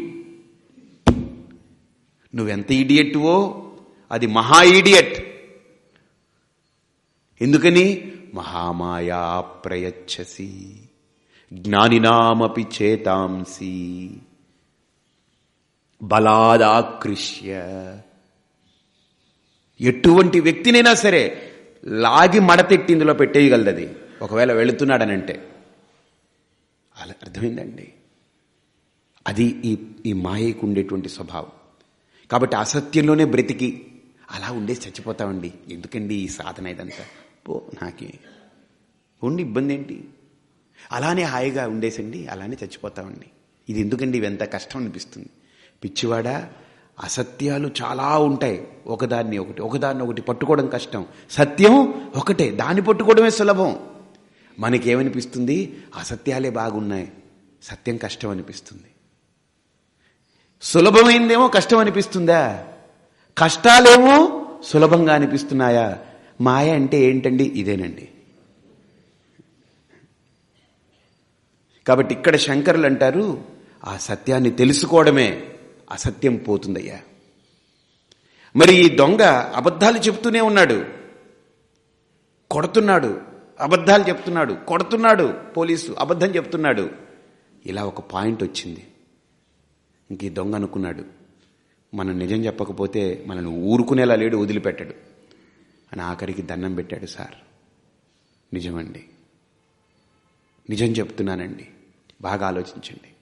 నువ్వెంత ఇడియట్వో అది మహా ఇడియట్. ఎందుకని? మహామాయా ప్రయచ్చసి జ్ఞానినామపి చేతాంసి. బలాదాకృష్య. ఎటువంటి వ్యక్తినైనా సరే లాగి మడతెట్టి ఇందులో పెట్టేయగలదది. ఒకవేళ వెళుతున్నాడనంటే. అలా అర్థమైందండి? అది ఈ ఈ మాయకు ఉండేటువంటి స్వభావం. కాబట్టి అసత్యంలోనే బ్రతికి అలా ఉండేసి చచ్చిపోతామండి. ఎందుకండి ఈ సాధన ఇదంతా? పో నాకే. ఉండి ఇబ్బంది ఏంటి అలానే హాయిగా ఉండేసండి అలానే చచ్చిపోతామండి. ఇది ఎందుకండి ఇవెంత కష్టం అనిపిస్తుంది? పిచ్చివాడా? అసత్యాలు చాలా ఉంటాయి. ఒకదాన్ని ఒకటి ఒకదాన్ని ఒకటి పట్టుకోవడం కష్టం. సత్యం ఒకటే దాన్ని పట్టుకోవడమే సులభం. మనకేమనిపిస్తుంది? అసత్యాలే బాగున్నాయి. సత్యం కష్టం అనిపిస్తుంది. సులభమైందేమో కష్టం అనిపిస్తుందా? కష్టాలేమో సులభంగా అనిపిస్తున్నాయా? మాయ అంటే ఏంటండి? ఇదేనండి. కాబట్టి ఇక్కడ శంకరులు అంటారు ఆ సత్యాన్ని తెలుసుకోవడమే. అసత్యం పోతుందయ్యా. మరి ఈ దొంగ అబద్ధాలు చెప్తూనే ఉన్నాడు. కొడుతున్నాడు. అబద్ధాలు చెప్తున్నాడు. కొడుతున్నాడు. పోలీసు అబద్ధం చెప్తున్నాడు. ఇలా ఒక పాయింట్ వచ్చింది. ఇంక ఈ దొంగ అనుకున్నాడు. మనం నిజం చెప్పకపోతే మనల్ని ఊరుకునేలా లేడు వదిలిపెట్టాడు. అని ఆఖరికి దండం పెట్టాడు సార్. నిజమండి. నిజం చెప్తున్నానండి. బాగా ఆలోచించండి.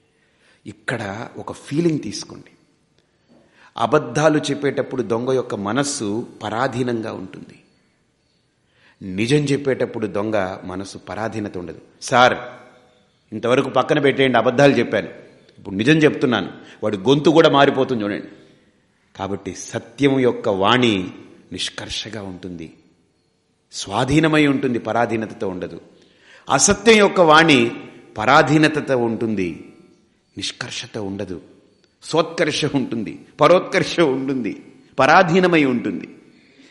ఇక్కడ ఒక ఫీలింగ్ తీసుకోండి. అబద్ధాలు చెప్పేటప్పుడు దొంగ యొక్క మనస్సు పరాధీనంగా ఉంటుంది. నిజం చెప్పేటప్పుడు దొంగ మనసు పరాధీనత ఉండదు. సార్ ఇంతవరకు పక్కన పెట్టేయండి అబద్ధాలు చెప్పాను. ఇప్పుడు నిజం చెప్తున్నాను. వాడి గొంతు కూడా మారిపోతుంది చూడండి. కాబట్టి సత్యం యొక్క వాణి నిష్కర్షగా ఉంటుంది. స్వాధీనమై ఉంటుంది పరాధీనతతో ఉండదు. అసత్యం యొక్క వాణి పరాధీనతతో ఉంటుంది. నిష్కర్షత ఉండదు. సోత్కర్ష ఉంటుంది పరోత్కర్ష ఉంటుంది పరాధీనమై ఉంటుంది.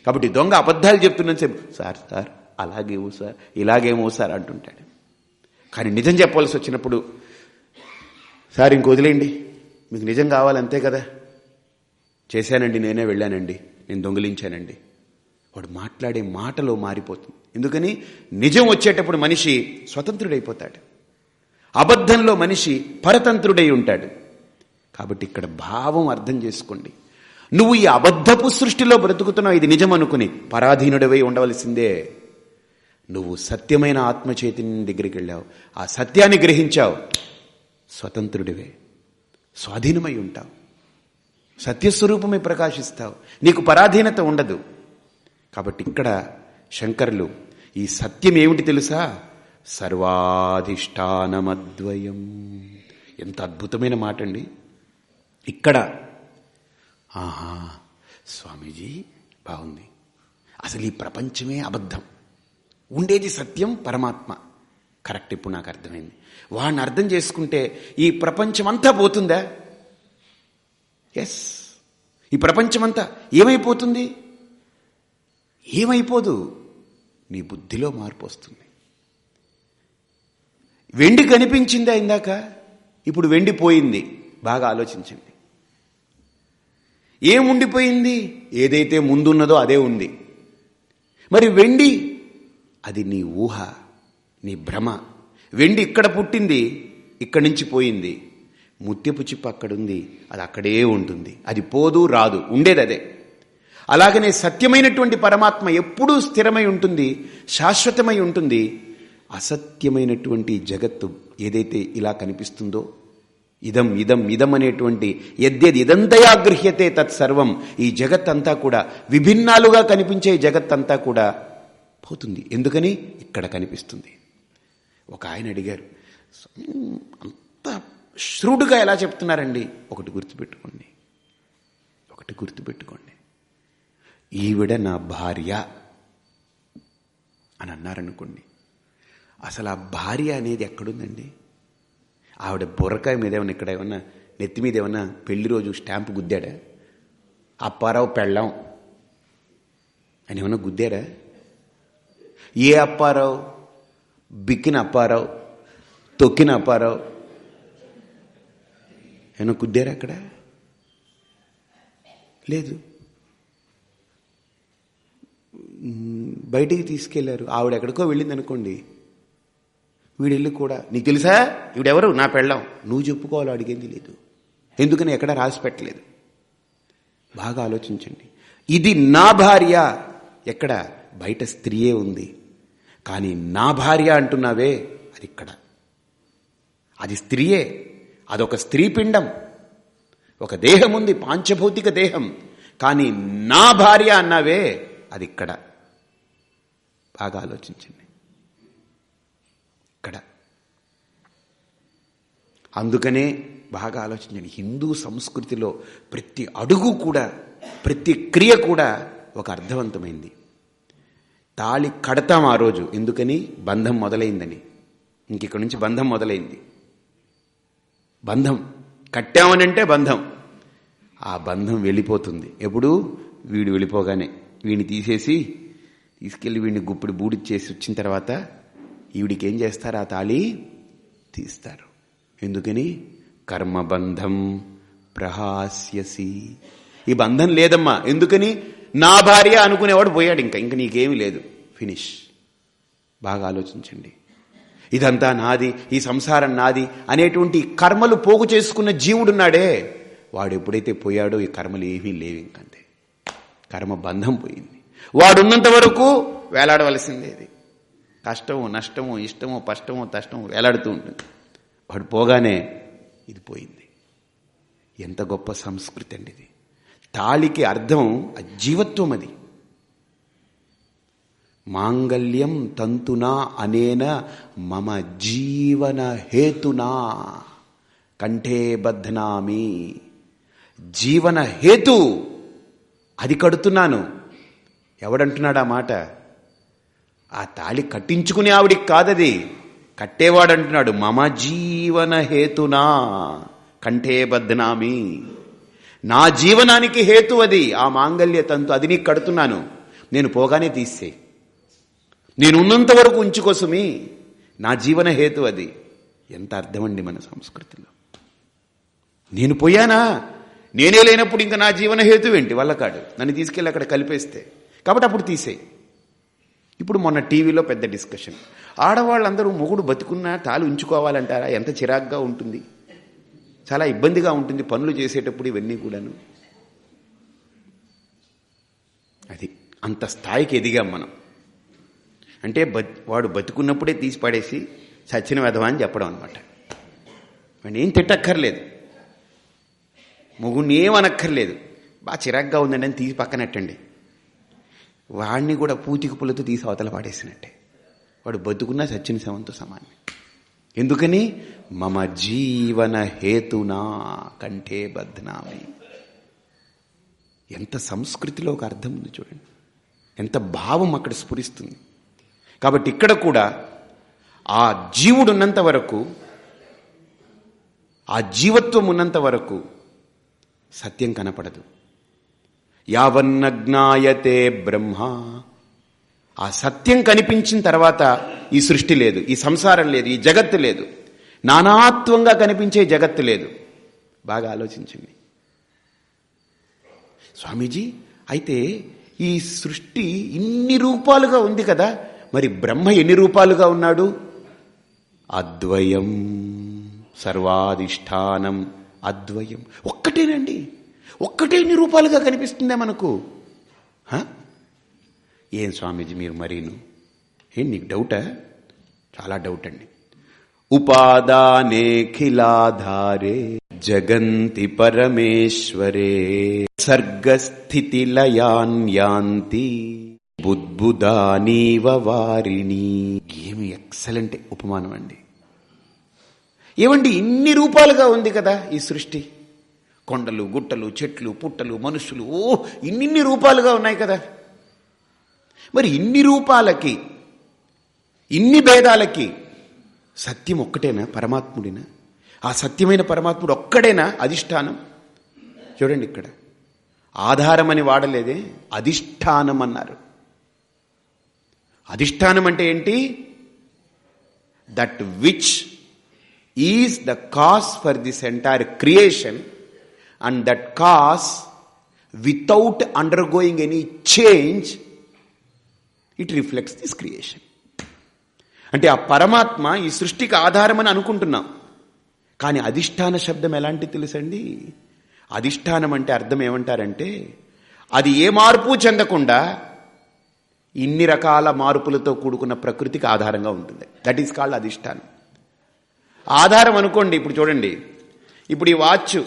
కాబట్టి దొంగ అబద్ధాలు చెప్తున్నా సేపు సార్ సార్ అలాగేమో సార్ ఇలాగేమో సార్ అంటుంటాడు. కానీ నిజం చెప్పవలసి వచ్చినప్పుడు సార్ ఇంక వదిలేయండి మీకు నిజం కావాలంతే కదా. చేశానండి నేనే వెళ్ళానండి నేను దొంగిలించానండి. వాడు మాట్లాడే మాటలో మారిపోతుంది. ఎందుకని? నిజం వచ్చేటప్పుడు మనిషి స్వతంత్రుడైపోతాడు. అబద్ధంలో మనిషి పరతంత్రుడై ఉంటాడు. కాబట్టి ఇక్కడ భావం అర్థం చేసుకోండి. నువ్వు ఈ అబద్ధపు సృష్టిలో బ్రతుకుతున్నావు ఇది నిజం అనుకుని పరాధీనుడివై ఉండవలసిందే. నువ్వు సత్యమైన ఆత్మచైతన్యం దగ్గరికి వెళ్ళావు. ఆ సత్యాన్ని గ్రహించావు. స్వతంత్రుడివే. స్వాధీనమై ఉంటావు. సత్యస్వరూపమే ప్రకాశిస్తావు. నీకు పరాధీనత ఉండదు. కాబట్టి ఇక్కడ శంకరులు ఈ సత్యం ఏమిటి తెలుసా? సర్వాధిష్టానమద్వయం. ఎంత అద్భుతమైన మాట అండి ఇక్కడ. ఆహా స్వామీజీ బాగుంది. అసలు ఈ ప్రపంచమే అబద్ధం. ఉండేది సత్యం పరమాత్మ. కరెక్ట్ ఇప్పుడు నాకు అర్థమైంది. వాడిని అర్థం చేసుకుంటే ఈ ప్రపంచమంతా పోతుందా? ఎస్ ఈ ప్రపంచమంతా ఏమైపోతుంది? ఏమైపోదు? నీ బుద్ధిలో మార్పు వస్తుంది. వెండి కనిపించిందా ఇందాక? ఇప్పుడు వెండి పోయింది. బాగా ఆలోచించండి. ఏం ఉండిపోయింది? ఏదైతే ముందున్నదో అదే ఉంది. మరి వెండి అది నీ ఊహ నీ భ్రమ. వెండి ఇక్కడ పుట్టింది ఇక్కడి నుంచి పోయింది. ముత్యపు చిప్ప అక్కడుంది అది అక్కడే ఉంటుంది. అది పోదు రాదు ఉండేది అదే. అలాగనే సత్యమైనటువంటి పరమాత్మ ఎప్పుడూ స్థిరమై ఉంటుంది శాశ్వతమై ఉంటుంది. అసత్యమైనటువంటి జగత్తు ఏదైతే ఇలా కనిపిస్తుందో ఇదం ఇదం ఇదం అనేటువంటి యద్యది ఇదంతయా గృహ్యతే తత్సర్వం ఈ జగత్తంతా కూడా విభిన్నాలుగా కనిపించే జగత్తంతా కూడా పోతుంది. ఎందుకని? ఇక్కడ కనిపిస్తుంది. ఒక ఆయన అడిగారు అంత శ్రూడుగా ఎలా చెప్తున్నారండి? ఒకటి గుర్తుపెట్టుకోండి. ఒకటి గుర్తుపెట్టుకోండి. ఈవిడ నా భార్య అని అన్నారనుకోండి. అసలు ఆ భార్య అనేది ఎక్కడుందండి? ఆవిడ బుర్రకాయ మీద ఏమన్నా ఇక్కడ ఏమన్నా నెత్తి మీద ఏమన్నా పెళ్ళి రోజు స్టాంపు గుద్దాడా? అప్పారావు పెళ్ళాం అని ఏమన్నా గుద్దాడా? ఏ అప్పారావు? బిక్కిన అప్పారావు? తొక్కిన అప్పారావు? ఏమన్నా గుద్దారా అక్కడ? లేదు. బయటికి తీసుకెళ్ళారు. ఆవిడ ఎక్కడికో వెళ్ళింది అనుకోండి వీడెళ్ళి కూడా. నీకు తెలుసా? ఈవిడెవరు నా పెళ్ళాం. నువ్వు చెప్పుకోవాలి అడిగేది లేదు. ఎందుకని ఎక్కడ రాసి పెట్టలేదు? బాగా ఆలోచించండి. ఇది నా భార్య. ఎక్కడ? బయట స్త్రీయే ఉంది. కానీ నా భార్య అంటున్నావే అది ఇక్కడ. అది స్త్రీయే. అదొక స్త్రీ పిండం. ఒక దేహం ఉంది పాంచభౌతిక దేహం. కానీ నా భార్య అన్నావే అది ఇక్కడ. బాగా ఆలోచించండి. ఇక్కడ అందుకనే బాగా ఆలోచించండి. హిందూ సంస్కృతిలో ప్రతి అడుగు కూడా ప్రతి క్రియ కూడా ఒక అర్థవంతమైంది. తాళి కడతాం ఆ రోజు ఎందుకని? బంధం మొదలైందని. ఇంకిక్కడి నుంచి బంధం మొదలైంది. బంధం. కట్టామనంటే బంధం. ఆ బంధం వెళ్ళిపోతుంది. ఎప్పుడు? వీడు వెళ్ళిపోగానే. వీడిని తీసేసి తీసుకెళ్ళి వీడిని గుప్పిడి బూడిచ్చేసి వచ్చిన తర్వాత ఈవిడికి ఏం చేస్తారు? ఆ తాళి తీస్తారు. ఎందుకని? కర్మబంధం ప్రహాస్యసి. ఈ బంధం లేదమ్మా. ఎందుకని? నా భార్య అనుకునేవాడు పోయాడు ఇంకా. ఇంక నీకేమీ లేదు. ఫినిష్. బాగా ఆలోచించండి. ఇదంతా నాది ఈ సంసారం నాది అనేటువంటి కర్మలు పోగు చేసుకున్న జీవుడున్నాడే. వాడు ఎప్పుడైతే పోయాడో ఈ కర్మలు ఏమీ లేవు ఇంకంతే. కర్మ బంధం పోయింది. వాడున్నంత వరకు వేలాడవలసిందేది. కష్టము నష్టము ఇష్టము కష్టము తష్టము వేలాడుతూ ఉంటుంది. వాడు పోగానే ఇది పోయింది. ఎంత గొప్ప సంస్కృతి అండి ఇది. తాళికి అర్థం జీవత్వం అది. మాంగల్యం తంతునా అనేన మమ జీవన హేతునా కంఠే బధ్నామి. జీవన హేతు అది కడుతున్నాను. ఎవడంటున్నాడు ఆ మాట? ఆ తాళి కట్టించుకునే ఆవిడికి కాదది. కట్టేవాడంటున్నాడు మమ జీవన హేతునా కంఠే బద్నామి. నా జీవనానికి హేతు అది ఆ మాంగల్య తంతు అది నీకు కడుతున్నాను. నేను పోగానే తీసే నేను ఉన్నంత వరకు ఉంచుకోసమి. నా జీవన హేతు అది. ఎంత అర్థమండి మన సంస్కృతిలో. నేను పోయానా? నేనే లేనప్పుడు ఇంకా నా జీవన హేతు ఏంటి? వల్లకాడు నన్ను తీసుకెళ్ళి అక్కడ కలిపేస్తే. కాబట్టి అప్పుడు తీసేయి. ఇప్పుడు మొన్న టీవీలో పెద్ద డిస్కషన్. ఆడవాళ్ళందరూ మొగుడు బతుకున్నా తాలు ఉంచుకోవాలంటారా? ఎంత చిరాగ్గా ఉంటుంది. చాలా ఇబ్బందిగా ఉంటుంది పనులు చేసేటప్పుడు ఇవన్నీ కూడాను. అది అంత స్థాయికి ఎదిగాం మనం. అంటే వాడు బతుకున్నప్పుడే తీసి పడేసి సచిన వెధవా అని చెప్పడం అనమాట వాడిని ఏం తిట్టక్కర్లేదు. మొగుడిని ఏమనక్కర్లేదు అనక్కర్లేదు. బాగా చిరాగ్గా ఉందండి అని తీసి పక్కనట్టండి వాడిని కూడా పూతికి పుల్లతో తీసి అవతల పాడేసినట్టే. వాడు బతుకున్న సచ్చిన శవంతో సమానం ఎందుకని? మమ జీవన హేతునా కంటే బద్నామి ఎంత సంస్కృతిలో ఒక అర్థం ఉంది చూడండి. ఎంత భావం అక్కడ స్ఫురిస్తుంది. కాబట్టి ఇక్కడ కూడా ఆ జీవుడు ఉన్నంత వరకు ఆ జీవత్వం ఉన్నంత వరకు సత్యం కనపడదు. యావన్నజ్ఞాయతే బ్రహ్మ. ఆ సత్యం కనిపించిన తర్వాత ఈ సృష్టి లేదు ఈ సంసారం లేదు ఈ జగత్తు లేదు. నానాత్వంగా కనిపించే జగత్తు లేదు. బాగా ఆలోచించండి. స్వామీజీ అయితే ఈ సృష్టి ఇన్ని రూపాలుగా ఉంది కదా మరి బ్రహ్మ ఎన్ని రూపాలుగా ఉన్నాడు? అద్వయం సర్వాధిష్టానం అద్వయం. ఒక్కటేనండి. ఒక్కటే ఎన్ని రూపాలుగా కనిపిస్తుందే మనకు. ఏం స్వామీజీ మీరు మరీను? ఏం నీకు డౌటా? చాలా డౌట్ అండి. ఉపాదానేఖిలాధారే జగంతి పరమేశ్వరే సర్గస్థితి లయాన్యాంతి బుద్బుదానీవ వారిని ఏమి ఎక్సలెంట్ ఉపమానం అండి. ఏమండి ఇన్ని రూపాలుగా ఉంది కదా ఈ సృష్టి? కొండలు గుట్టలు చెట్లు పుట్టలు మనుషులు ఓ ఇన్నిన్ని రూపాలుగా ఉన్నాయి కదా. మరి ఇన్ని రూపాలకి ఇన్ని భేదాలకి సత్యం ఒక్కటేనా? పరమాత్ముడినా? ఆ సత్యమైన పరమాత్ముడు ఒక్కడేనా? అధిష్టానం? చూడండి ఇక్కడ. ఆధారం అని వాడలేదే అధిష్టానం అన్నారు అధిష్టానం అంటే ఏంటి? That which is the cause for this entire creation and that cause without undergoing any change it reflects this creation అంటే ఆ పరమాత్మ ఈ సృష్టికి ఆధారమని అనుకుంటున్నాం. కానీ అధిష్టాన శబ్దం ఎలాంటి తెలుసండి? అధిష్టానం అంటే అర్థం ఏమంటారంటే అది ఏ మార్పు చెందకుండా ఇన్ని రకాల మార్పులతో కూడుకున్న ప్రకృతికి ఆధారంగా ఉంటుంది. దట్ ఈస్ కాల్డ్ అధిష్టానం. ఆధారం అనుకోండి ఇప్పుడు చూడండి. ఇప్పుడు ఈ వాచ్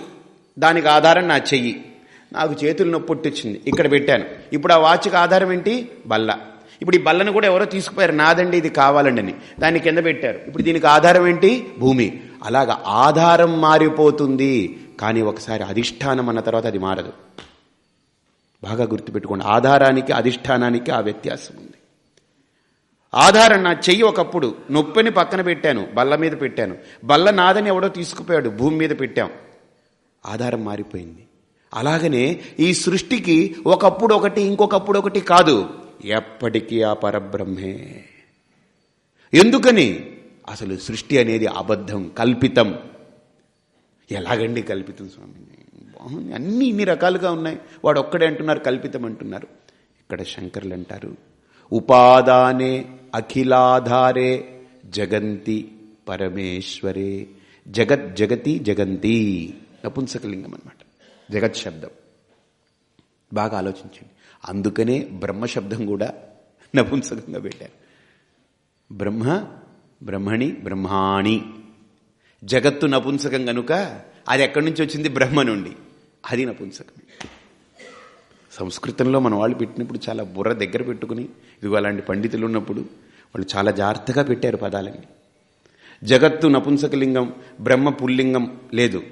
దానికి ఆధారం నా చెయ్యి. నాకు చేతులు నొప్పి పుట్టించింది. ఇక్కడ పెట్టాను. ఇప్పుడు ఆ వాచ్కి ఆధారం ఏంటి? బల్ల. ఇప్పుడు ఈ బల్లను కూడా ఎవరో తీసుకుపోయారు. నాదండి ఇది కావాలండి అని దాన్ని కింద పెట్టారు. ఇప్పుడు దీనికి ఆధారం ఏంటి? భూమి. అలాగ ఆధారం మారిపోతుంది. కానీ ఒకసారి అధిష్టానం అన్న తర్వాత అది మారదు. బాగా గుర్తుపెట్టుకోండి. ఆధారానికి అధిష్టానానికి ఆ వ్యత్యాసం ఉంది. ఆధారం నా చెయ్యి ఒకప్పుడు నొప్పిని పక్కన పెట్టాను. బల్ల మీద పెట్టాను. బల్ల నాదని ఎవడో తీసుకుపోయాడు. భూమి మీద పెట్టాం. ఆధారం మారిపోయింది. అలాగనే ఈ సృష్టికి ఒకప్పుడు ఒకటి ఇంకొకప్పుడు ఒకటి కాదు. ఎప్పటికీ ఆ పరబ్రహ్మే. ఎందుకని? అసలు సృష్టి అనేది అబద్ధం కల్పితం. ఎలాగండి కల్పితం స్వామి? బాగుంది. అన్నీ ఇన్ని రకాలుగా ఉన్నాయి. వాడు ఒక్కడే అంటున్నారు కల్పితం అంటున్నారు. ఇక్కడ శంకర్లు అంటారు ఉపాదానే అఖిలాధారే జగంతి పరమేశ్వరే. జగత్ జగతి జగంతి. నపుంసకలింగం అనమాట జగత్ శబ్దం. బాగా ఆలోచించండి. అందుకనే బ్రహ్మ శబ్దం కూడా నపుంసకంగా పెట్టారు. బ్రహ్మ బ్రహ్మణి బ్రహ్మాణి. జగత్తు నపుంసకం కనుక అది ఎక్కడి నుంచి వచ్చింది? బ్రహ్మ నుండి. అది నపుంసకం సంస్కృతంలో మన వాళ్ళు పెట్టినప్పుడు చాలా బుర్ర దగ్గర పెట్టుకుని ఇదిగో అలాంటి పండితులు ఉన్నప్పుడు వాళ్ళు చాలా జాగ్రత్తగా పెట్టారు పదాలన్నీ జగత్తు నపుంసకలింగం బ్రహ్మ పుల్లింగం లేదు.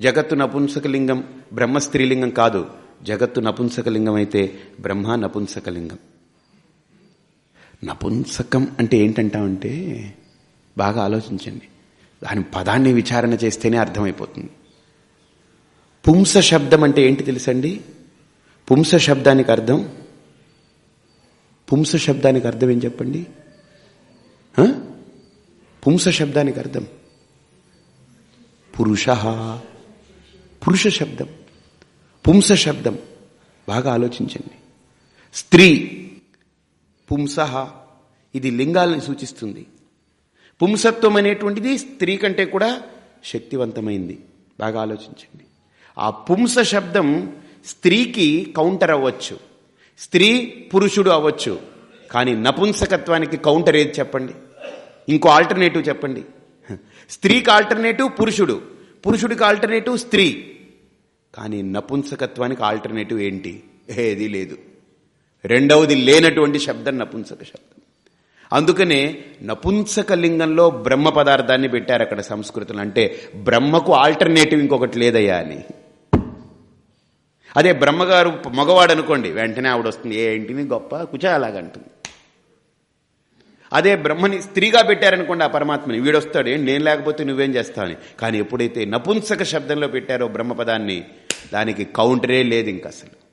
జగత్తు నపుంసకలింగం బ్రహ్మ స్త్రీలింగం కాదు. జగత్తు నపుంసకలింగం అయితే బ్రహ్మ నపుంసకలింగం. నపుంసకం అంటే ఏంటంటామంటే బాగా ఆలోచించండి. దాని పదాన్ని విచారణ చేస్తేనే అర్థమైపోతుంది. పుంస శబ్దం అంటే ఏంటి తెలుసండి? పుంస శబ్దానికి అర్థం? పుంస శబ్దానికి అర్థం ఏం చెప్పండి? పుంస శబ్దానికి అర్థం? పురుష పురుష శబ్దం పుంస శబ్దం. బాగా ఆలోచించండి. స్త్రీ పుంస ఇది లింగాలను సూచిస్తుంది. పుంసత్వం అనేటువంటిది స్త్రీ కంటే కూడా శక్తివంతమైంది. బాగా ఆలోచించండి. ఆ పుంస శబ్దం స్త్రీకి కౌంటర్ అవ్వచ్చు. స్త్రీ పురుషుడు అవ్వచ్చు. కానీ నపుంసకత్వానికి కౌంటర్ ఏది చెప్పండి? ఇంకో ఆల్టర్నేటివ్ చెప్పండి. స్త్రీకి ఆల్టర్నేటివ్ పురుషుడు. పురుషుడికి ఆల్టర్నేటివ్ స్త్రీ. కానీ నపుంసకత్వానికి ఆల్టర్నేటివ్ ఏంటి? ఏది లేదు. రెండవది లేనటువంటి శబ్దం నపుంసక శబ్దం. అందుకనే నపుంసక లింగంలో బ్రహ్మ పదార్థాన్ని పెట్టారు అక్కడ సంస్కృతులు. అంటే బ్రహ్మకు ఆల్టర్నేటివ్ ఇంకొకటి లేదయ్యా అని. అదే బ్రహ్మగారు మగవాడు అనుకోండి వెంటనే ఆవిడ వస్తుంది ఏంటిని గొప్ప కుచ అలాగంటుంది అదే బ్రహ్మని స్త్రీగా పెట్టారనుకోండి ఆ పరమాత్మని వీడొస్తాడు నేను లేకపోతే నువ్వేం చేస్తావని కానీ ఎప్పుడైతే నపుంసక శబ్దంలో పెట్టారో బ్రహ్మపదాన్ని దానికి కౌంటరే లేదు ఇంక అసలు.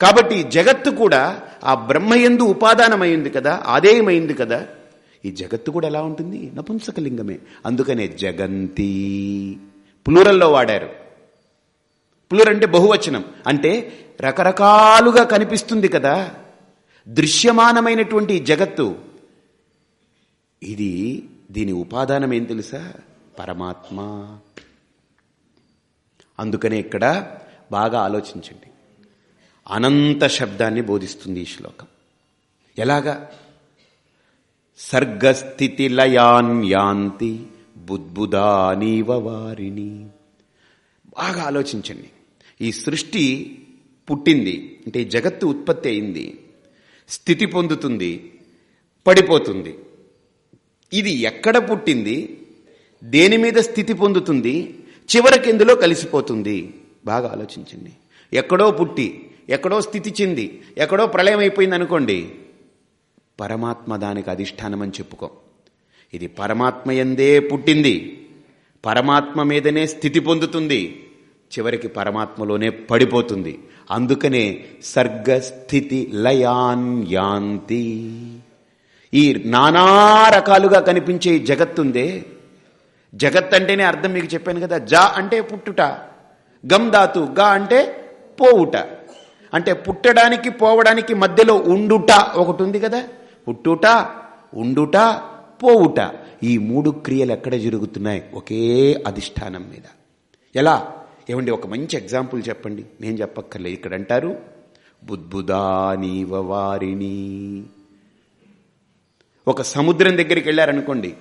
కాబట్టి జగత్తు కూడా ఆ బ్రహ్మయందు ఉపాదానమైంది కదా ఆదేయమైంది కదా. ఈ జగత్తు కూడా ఎలా ఉంటుంది? నపుంసకలింగమే. అందుకనే జగంతి. ప్లూరల్లో వాడారు. ప్లూర్ అంటే బహువచనం. అంటే రకరకాలుగా కనిపిస్తుంది కదా. దృశ్యమానమైనటువంటి జగత్తు. ఇది దీని ఉపాదానం ఏం తెలుసా? పరమాత్మ. అందుకనే ఇక్కడ బాగా ఆలోచించండి. అనంత శబ్దాన్ని బోధిస్తుంది ఈ శ్లోకం. ఎలాగా? సర్గస్థితి లయాన్ యాంతి బుద్బుదానీవ వారిని బాగా ఆలోచించండి. ఈ సృష్టి పుట్టింది అంటే జగత్తు ఉత్పత్తి అయింది స్థితి పొందుతుంది పడిపోతుంది. ఇది ఎక్కడ పుట్టింది దేని మీద స్థితి పొందుతుంది చివరికి ఇందులో కలిసిపోతుంది. బాగా ఆలోచించండి. ఎక్కడో పుట్టి ఎక్కడో స్థితి చెంది ఎక్కడో ప్రళయం అయిపోయింది అనుకోండి. పరమాత్మ దానికి అధిష్టానం అని చెప్పుకో. ఇది పరమాత్మ ఎందే పుట్టింది. పరమాత్మ మీదనే స్థితి పొందుతుంది. చివరికి పరమాత్మలోనే పడిపోతుంది. అందుకనే సర్గస్థితి లయాన్ యాంతి. ఈ నానా రకాలుగా కనిపించే జగత్తుందే జగత్ అంటేనే అర్థం మీకు చెప్పాను కదా. జా అంటే పుట్టుట గమ్ దాతు గా అంటే పోవుట. అంటే పుట్టడానికి పోవడానికి మధ్యలో ఉండుట ఒకటి ఉంది కదా. పుట్టుట ఉండుట పోవుట. ఈ మూడు క్రియలు ఎక్కడ జరుగుతున్నాయి? ఒకే అధిష్టానం మీద. ఎలా? ఏమండి ఒక మంచి ఎగ్జాంపుల్ చెప్పండి. నేను చెప్పక్కర్లే ఇక్కడ అంటారు బుద్బుదానీవ వారిని ఒక సముద్రం దగ్గరికి వెళ్ళారనుకోండి.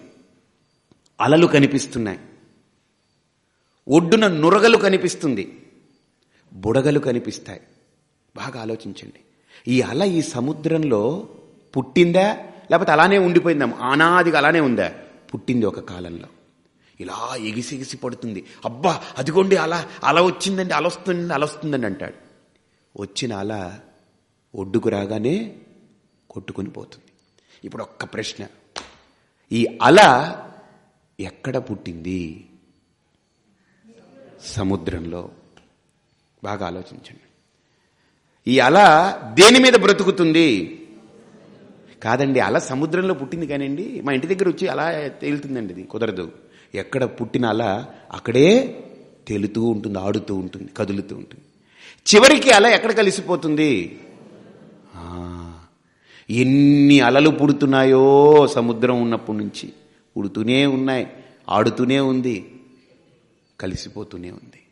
అలలు కనిపిస్తున్నాయి. ఒడ్డున నురగలు కనిపిస్తుంది. బుడగలు కనిపిస్తాయి. బాగా ఆలోచించండి. ఈ అల ఈ సముద్రంలో పుట్టిందా? లేకపోతే అలానే ఉండిపోయిందా? అనాదిగా అలానే ఉందా? పుట్టింది ఒక కాలంలో. ఇలా ఎగిసిగిసి పడుతుంది. అబ్బా అదిగోండి అలా అలా వచ్చిందండి అల అలొస్తుందండి అంటాడు. వచ్చిన అల ఒడ్డుకు రాగానే కొట్టుకుని పోతుంది. ఇప్పుడు ఒక్క ప్రశ్న. ఈ అల ఎక్కడ పుట్టింది? సముద్రంలో. బాగా ఆలోచించండి. ఈ అల దేని మీద బ్రతుకుతుంది? కాదండి అల సముద్రంలో పుట్టింది కానివ్వండి మా ఇంటి దగ్గర వచ్చి అలా తేలుతుందండి ఇది కుదరదు. ఎక్కడ పుట్టిన అల అక్కడే తేలుతూ ఉంటుంది ఆడుతూ ఉంటుంది కదులుతూ ఉంటుంది. చివరికి అల ఎక్కడ కలిసిపోతుంది? ఎన్ని అలలు పుడుతున్నాయో సముద్రం ఉన్నప్పటి నుంచి. పుడుతూనే ఉన్నాయి ఆడుతూనే ఉంది కలిసిపోతూనే ఉంది.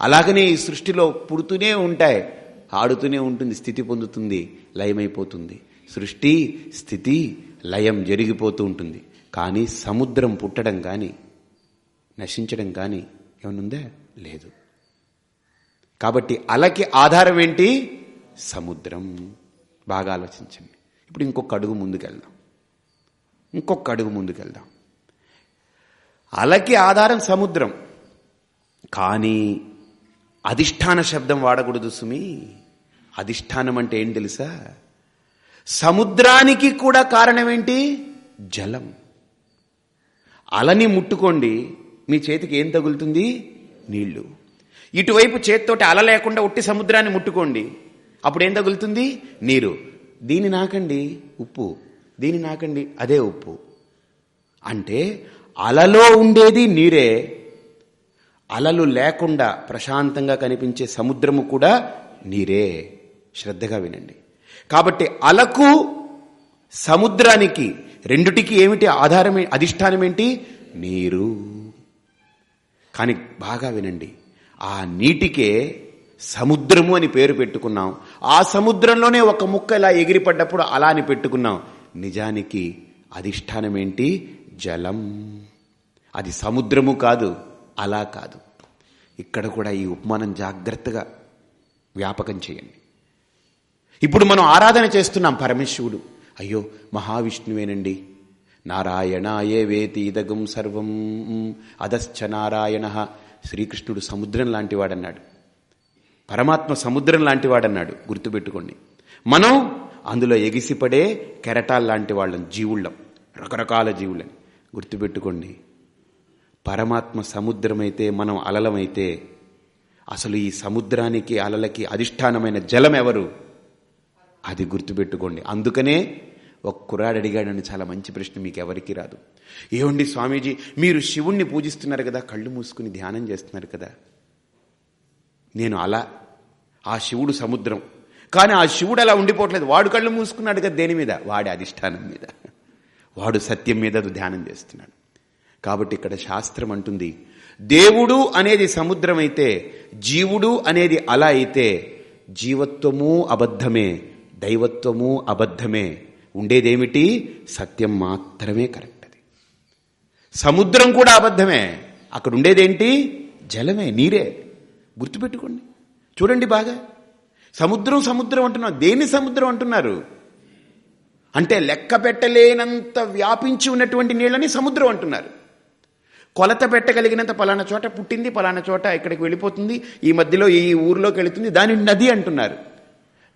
అలాగనే ఈ సృష్టిలో పుడుతూనే ఉంటాయి ఆడుతూనే ఉంటుంది స్థితి పొందుతుంది లయమైపోతుంది. సృష్టి స్థితి లయం జరిగిపోతూ ఉంటుంది. కానీ సముద్రం పుట్టడం కానీ నశించడం కానీ ఏమనుందా? లేదు. కాబట్టి అలకి ఆధారం ఏంటి? సముద్రం. బాగా ఆలోచించండి. ఇప్పుడు ఇంకొక అడుగు ముందుకెళ్దాం. ఇంకొక అడుగు ముందుకెళ్దాం. అలకి ఆధారం సముద్రం. కానీ అధిష్టాన శబ్దం వాడకూడదు సుమి. అధిష్టానం అంటే ఏం తెలుసా? సముద్రానికి కూడా కారణం ఏంటి జలం. అలని ముట్టుకోండి మీ చేతికి ఏం తగులుతుంది? నీళ్ళు. ఇటువైపు చేత్తోటి అల లేకుండా ఉట్టి సముద్రాన్ని ముట్టుకోండి అప్పుడు ఏం తగులుతుంది? నీరు. దీని నాకండి ఉప్పు. దీని నాకండి అదే ఉప్పు. అంటే అలలో ఉండేది నీరే. అలలు లేకుండా ప్రశాంతంగా కనిపించే సముద్రము కూడా నీరే. శ్రద్ధగా వినండి. కాబట్టి అలకు సముద్రానికి రెండుటికి ఏమిటి ఆధారం అధిష్టానం ఏంటి నీరు. కానీ బాగా వినండి. ఆ నీటికే సముద్రము అని పేరు పెట్టుకున్నాం. ఆ సముద్రంలోనే ఒక ముక్క ఇలా ఎగిరిపడ్డప్పుడు అలా అని పెట్టుకున్నాం. నిజానికి అధిష్టానం ఏంటి జలం. అది సముద్రము కాదు అలా కాదు. ఇక్కడ కూడా ఈ ఉపమానం జాగ్రత్తగా వ్యాపకం చేయండి. ఇప్పుడు మనం ఆరాధన చేస్తున్నాం పరమేశ్వరుడు. అయ్యో మహావిష్ణువేనండి. నారాయణాయే వేతి ఇదగం సర్వం. అధశ్చ నారాయణ. శ్రీకృష్ణుడు సముద్రం లాంటివాడన్నాడు. పరమాత్మ సముద్రం లాంటివాడన్నాడు గుర్తుపెట్టుకోండి. మనం అందులో ఎగిసిపడే కెరటాల్ లాంటి వాళ్ళం జీవుళ్ళం. రకరకాల జీవులని గుర్తుపెట్టుకోండి. పరమాత్మ సముద్రమైతే మనం అలలమైతే అసలు ఈ సముద్రానికి అలలకి అధిష్టానమైన జలం ఎవరు అది గుర్తుపెట్టుకోండి. అందుకనే ఒక కుర్రాడు అడిగాడని చాలా మంచి ప్రశ్న మీకు ఎవరికి రాదు. ఏమండి స్వామీజీ మీరు శివుణ్ణి పూజిస్తున్నారు కదా కళ్ళు మూసుకుని ధ్యానం చేస్తున్నారు కదా. నేను అలా ఆ శివుడు సముద్రం. కానీ ఆ శివుడు అలా ఉండిపోవట్లేదు. వాడు కళ్ళు మూసుకున్నాడు కదా దేని మీద? వాడి అధిష్టానం మీద. వాడు సత్యం మీద ధ్యానం చేస్తున్నాడు. కాబట్టి ఇక్కడ శాస్త్రం అంటుంది దేవుడు అనేది సముద్రం అయితే జీవుడు అనేది అలా అయితే జీవత్వము అబద్ధమే దైవత్వము అబద్ధమే. ఉండేదేమిటి? సత్యం మాత్రమే కరెక్ట్ అది సముద్రం కూడా అబద్ధమే. అక్కడ ఉండేదేంటి? జలమే నీరే. గుర్తుపెట్టుకోండి. చూడండి బాగా. సముద్రం సముద్రం అంటున్నారు. దేని సముద్రం అంటున్నారు? అంటే లెక్క పెట్టలేనంత వ్యాపించి ఉన్నటువంటి నీళ్ళని సముద్రం అంటున్నారు. కొలత పెట్టగలిగినంత పలానా చోట పుట్టింది పలానా చోట ఇక్కడికి వెళ్ళిపోతుంది ఈ మధ్యలో ఈ ఊర్లోకి వెళుతుంది దాని నది అంటున్నారు.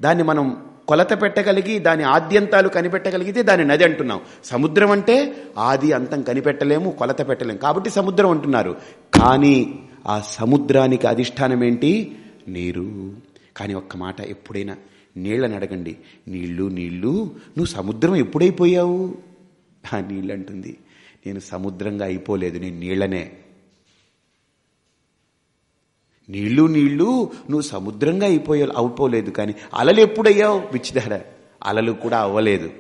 దాన్ని మనం కొలత పెట్టగలిగి దాని ఆద్యంతాలు కనిపెట్టగలిగితే దాని నది అంటున్నాం. సముద్రం అంటే ఆది అంతం కనిపెట్టలేము కొలత పెట్టలేము కాబట్టి సముద్రం అంటున్నారు. కానీ ఆ సముద్రానికి అధిష్టానం ఏంటి నీరు. కానీ ఒక్క మాట ఎప్పుడైనా నీళ్ళని అడగండి. నీళ్ళు నీళ్ళు నువ్వు సముద్రం ఎప్పుడైపోయావు? ఆ నీళ్ళు అంటుంది నేను సముద్రంగా అయిపోలేదు నేను నీళ్ళనే. నీళ్ళు నీళ్ళు నువ్వు సముద్రంగా అయిపోయా అయిపోలేదు కానీ అలలు ఎప్పుడయ్యావు? పిచ్చిదార అలలు కూడా అవ్వలేదు.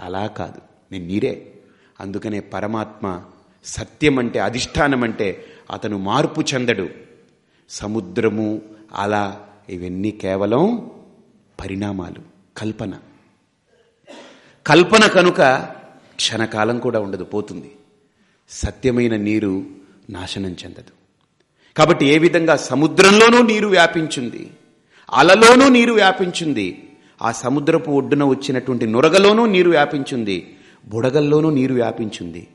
అలా కాదు. నేను నీరే. అందుకనే పరమాత్మ సత్యం అంటే అధిష్టానం అంటే అతను మార్పు చెందడు. సముద్రము అలా ఇవన్నీ కేవలం పరిణామాలు కల్పన. కల్పన కనుక క్షణకాలం కూడా ఉండదు పోతుంది. సత్యమైన నీరు నాశనం చెందదు. కాబట్టి ఏ విధంగా సముద్రంలోనూ నీరు వ్యాపించింది అలలోనూ నీరు వ్యాపించింది ఆ సముద్రపు ఒడ్డున వచ్చినటువంటి నొరగలోనూ నీరు వ్యాపించింది బుడగల్లోనూ నీరు వ్యాపించింది.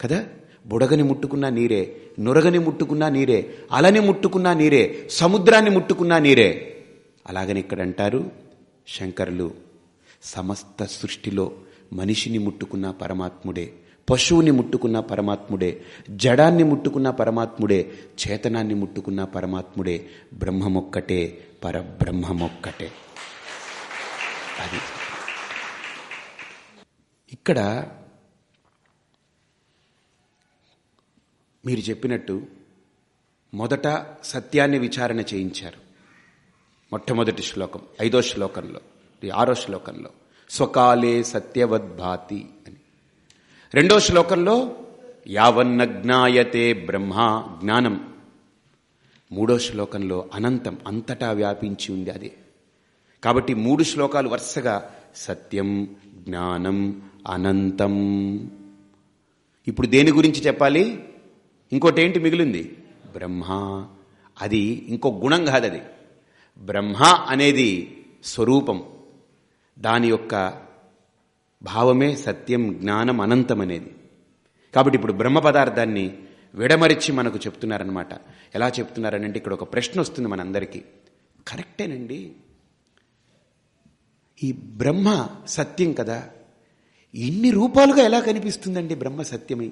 కదా? బుడగని ముట్టుకున్నా నీరే నొరగని ముట్టుకున్నా నీరే అలని ముట్టుకున్నా నీరే సముద్రాన్ని ముట్టుకున్నా నీరే. అలాగని ఇక్కడ అంటారు శంకరులు. సమస్త సృష్టిలో మనిషిని ముట్టుకున్న పరమాత్ముడే పశువుని ముట్టుకున్న పరమాత్ముడే జడాన్ని ముట్టుకున్న పరమాత్ముడే చేతనాన్ని ముట్టుకున్న పరమాత్ముడే బ్రహ్మమొక్కటే పరబ్రహ్మమొక్కటే. అది. ఇక్కడ మీరు చెప్పినట్టు మొదట సత్యాన్ని విచారణ చేయించారు. మొట్టమొదటి శ్లోకం ఐదో శ్లోకంలో ఆరో శ్లోకంలో. స్వకాలే సత్యవద్భాతి అని. రెండో శ్లోకంలో యావన్న జ్ఞాయతే బ్రహ్మ జ్ఞానం. మూడో శ్లోకంలో అనంతం అంతటా వ్యాపించి ఉంది అదే. కాబట్టి మూడు శ్లోకాలు వరుసగా సత్యం జ్ఞానం అనంతం. ఇప్పుడు దేని గురించి చెప్పాలి? ఇంకోటి ఏంటి మిగిలింది? బ్రహ్మ. అది ఇంకో గుణం కాదది. అది బ్రహ్మ అనేది స్వరూపం. దాని యొక్క భావమే సత్యం జ్ఞానం అనంతం అనేది కాబట్టి ఇప్పుడు బ్రహ్మ పదార్థాన్ని విడమరిచి మనకు చెప్తున్నారనమాట ఎలా చెప్తున్నారనంటే ఇక్కడ ఒక ప్రశ్న వస్తుంది మనందరికీ. కరెక్టేనండి. ఈ బ్రహ్మ సత్యం కదా. ఇన్ని రూపాలుగా ఎలా కనిపిస్తుందండి బ్రహ్మ సత్యమై?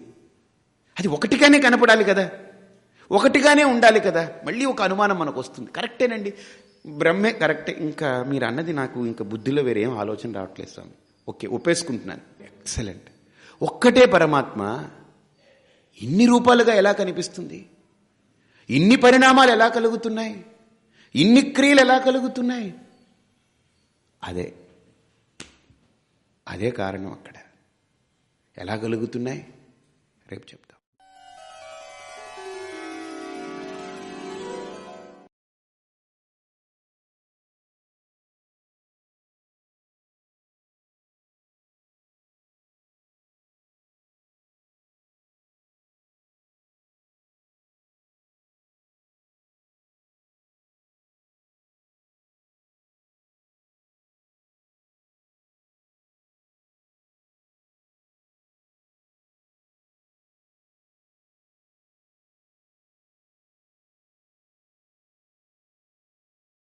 అది ఒకటిగానే కనపడాలి కదా. ఒకటిగానే ఉండాలి కదా. మళ్ళీ ఒక అనుమానం మనకు వస్తుంది కరెక్టేనండి. బ్రహ్మే కరెక్టే. ఇంకా మీరు అన్నది నాకు ఇంకా బుద్ధిలో వేరేం ఆలోచన రావట్లేదు స్వామి. ఓకే ఒప్పేసుకుంటున్నాను. ఎక్సలెంట్ ఒక్కటే పరమాత్మ ఇన్ని రూపాలుగా ఎలా కనిపిస్తుంది? ఇన్ని పరిణామాలు ఎలా కలుగుతున్నాయి? ఇన్ని క్రియలు ఎలా కలుగుతున్నాయి? అదే. అదే కారణం అక్కడ. ఎలా కలుగుతున్నాయి? రేపు చెప్తాను.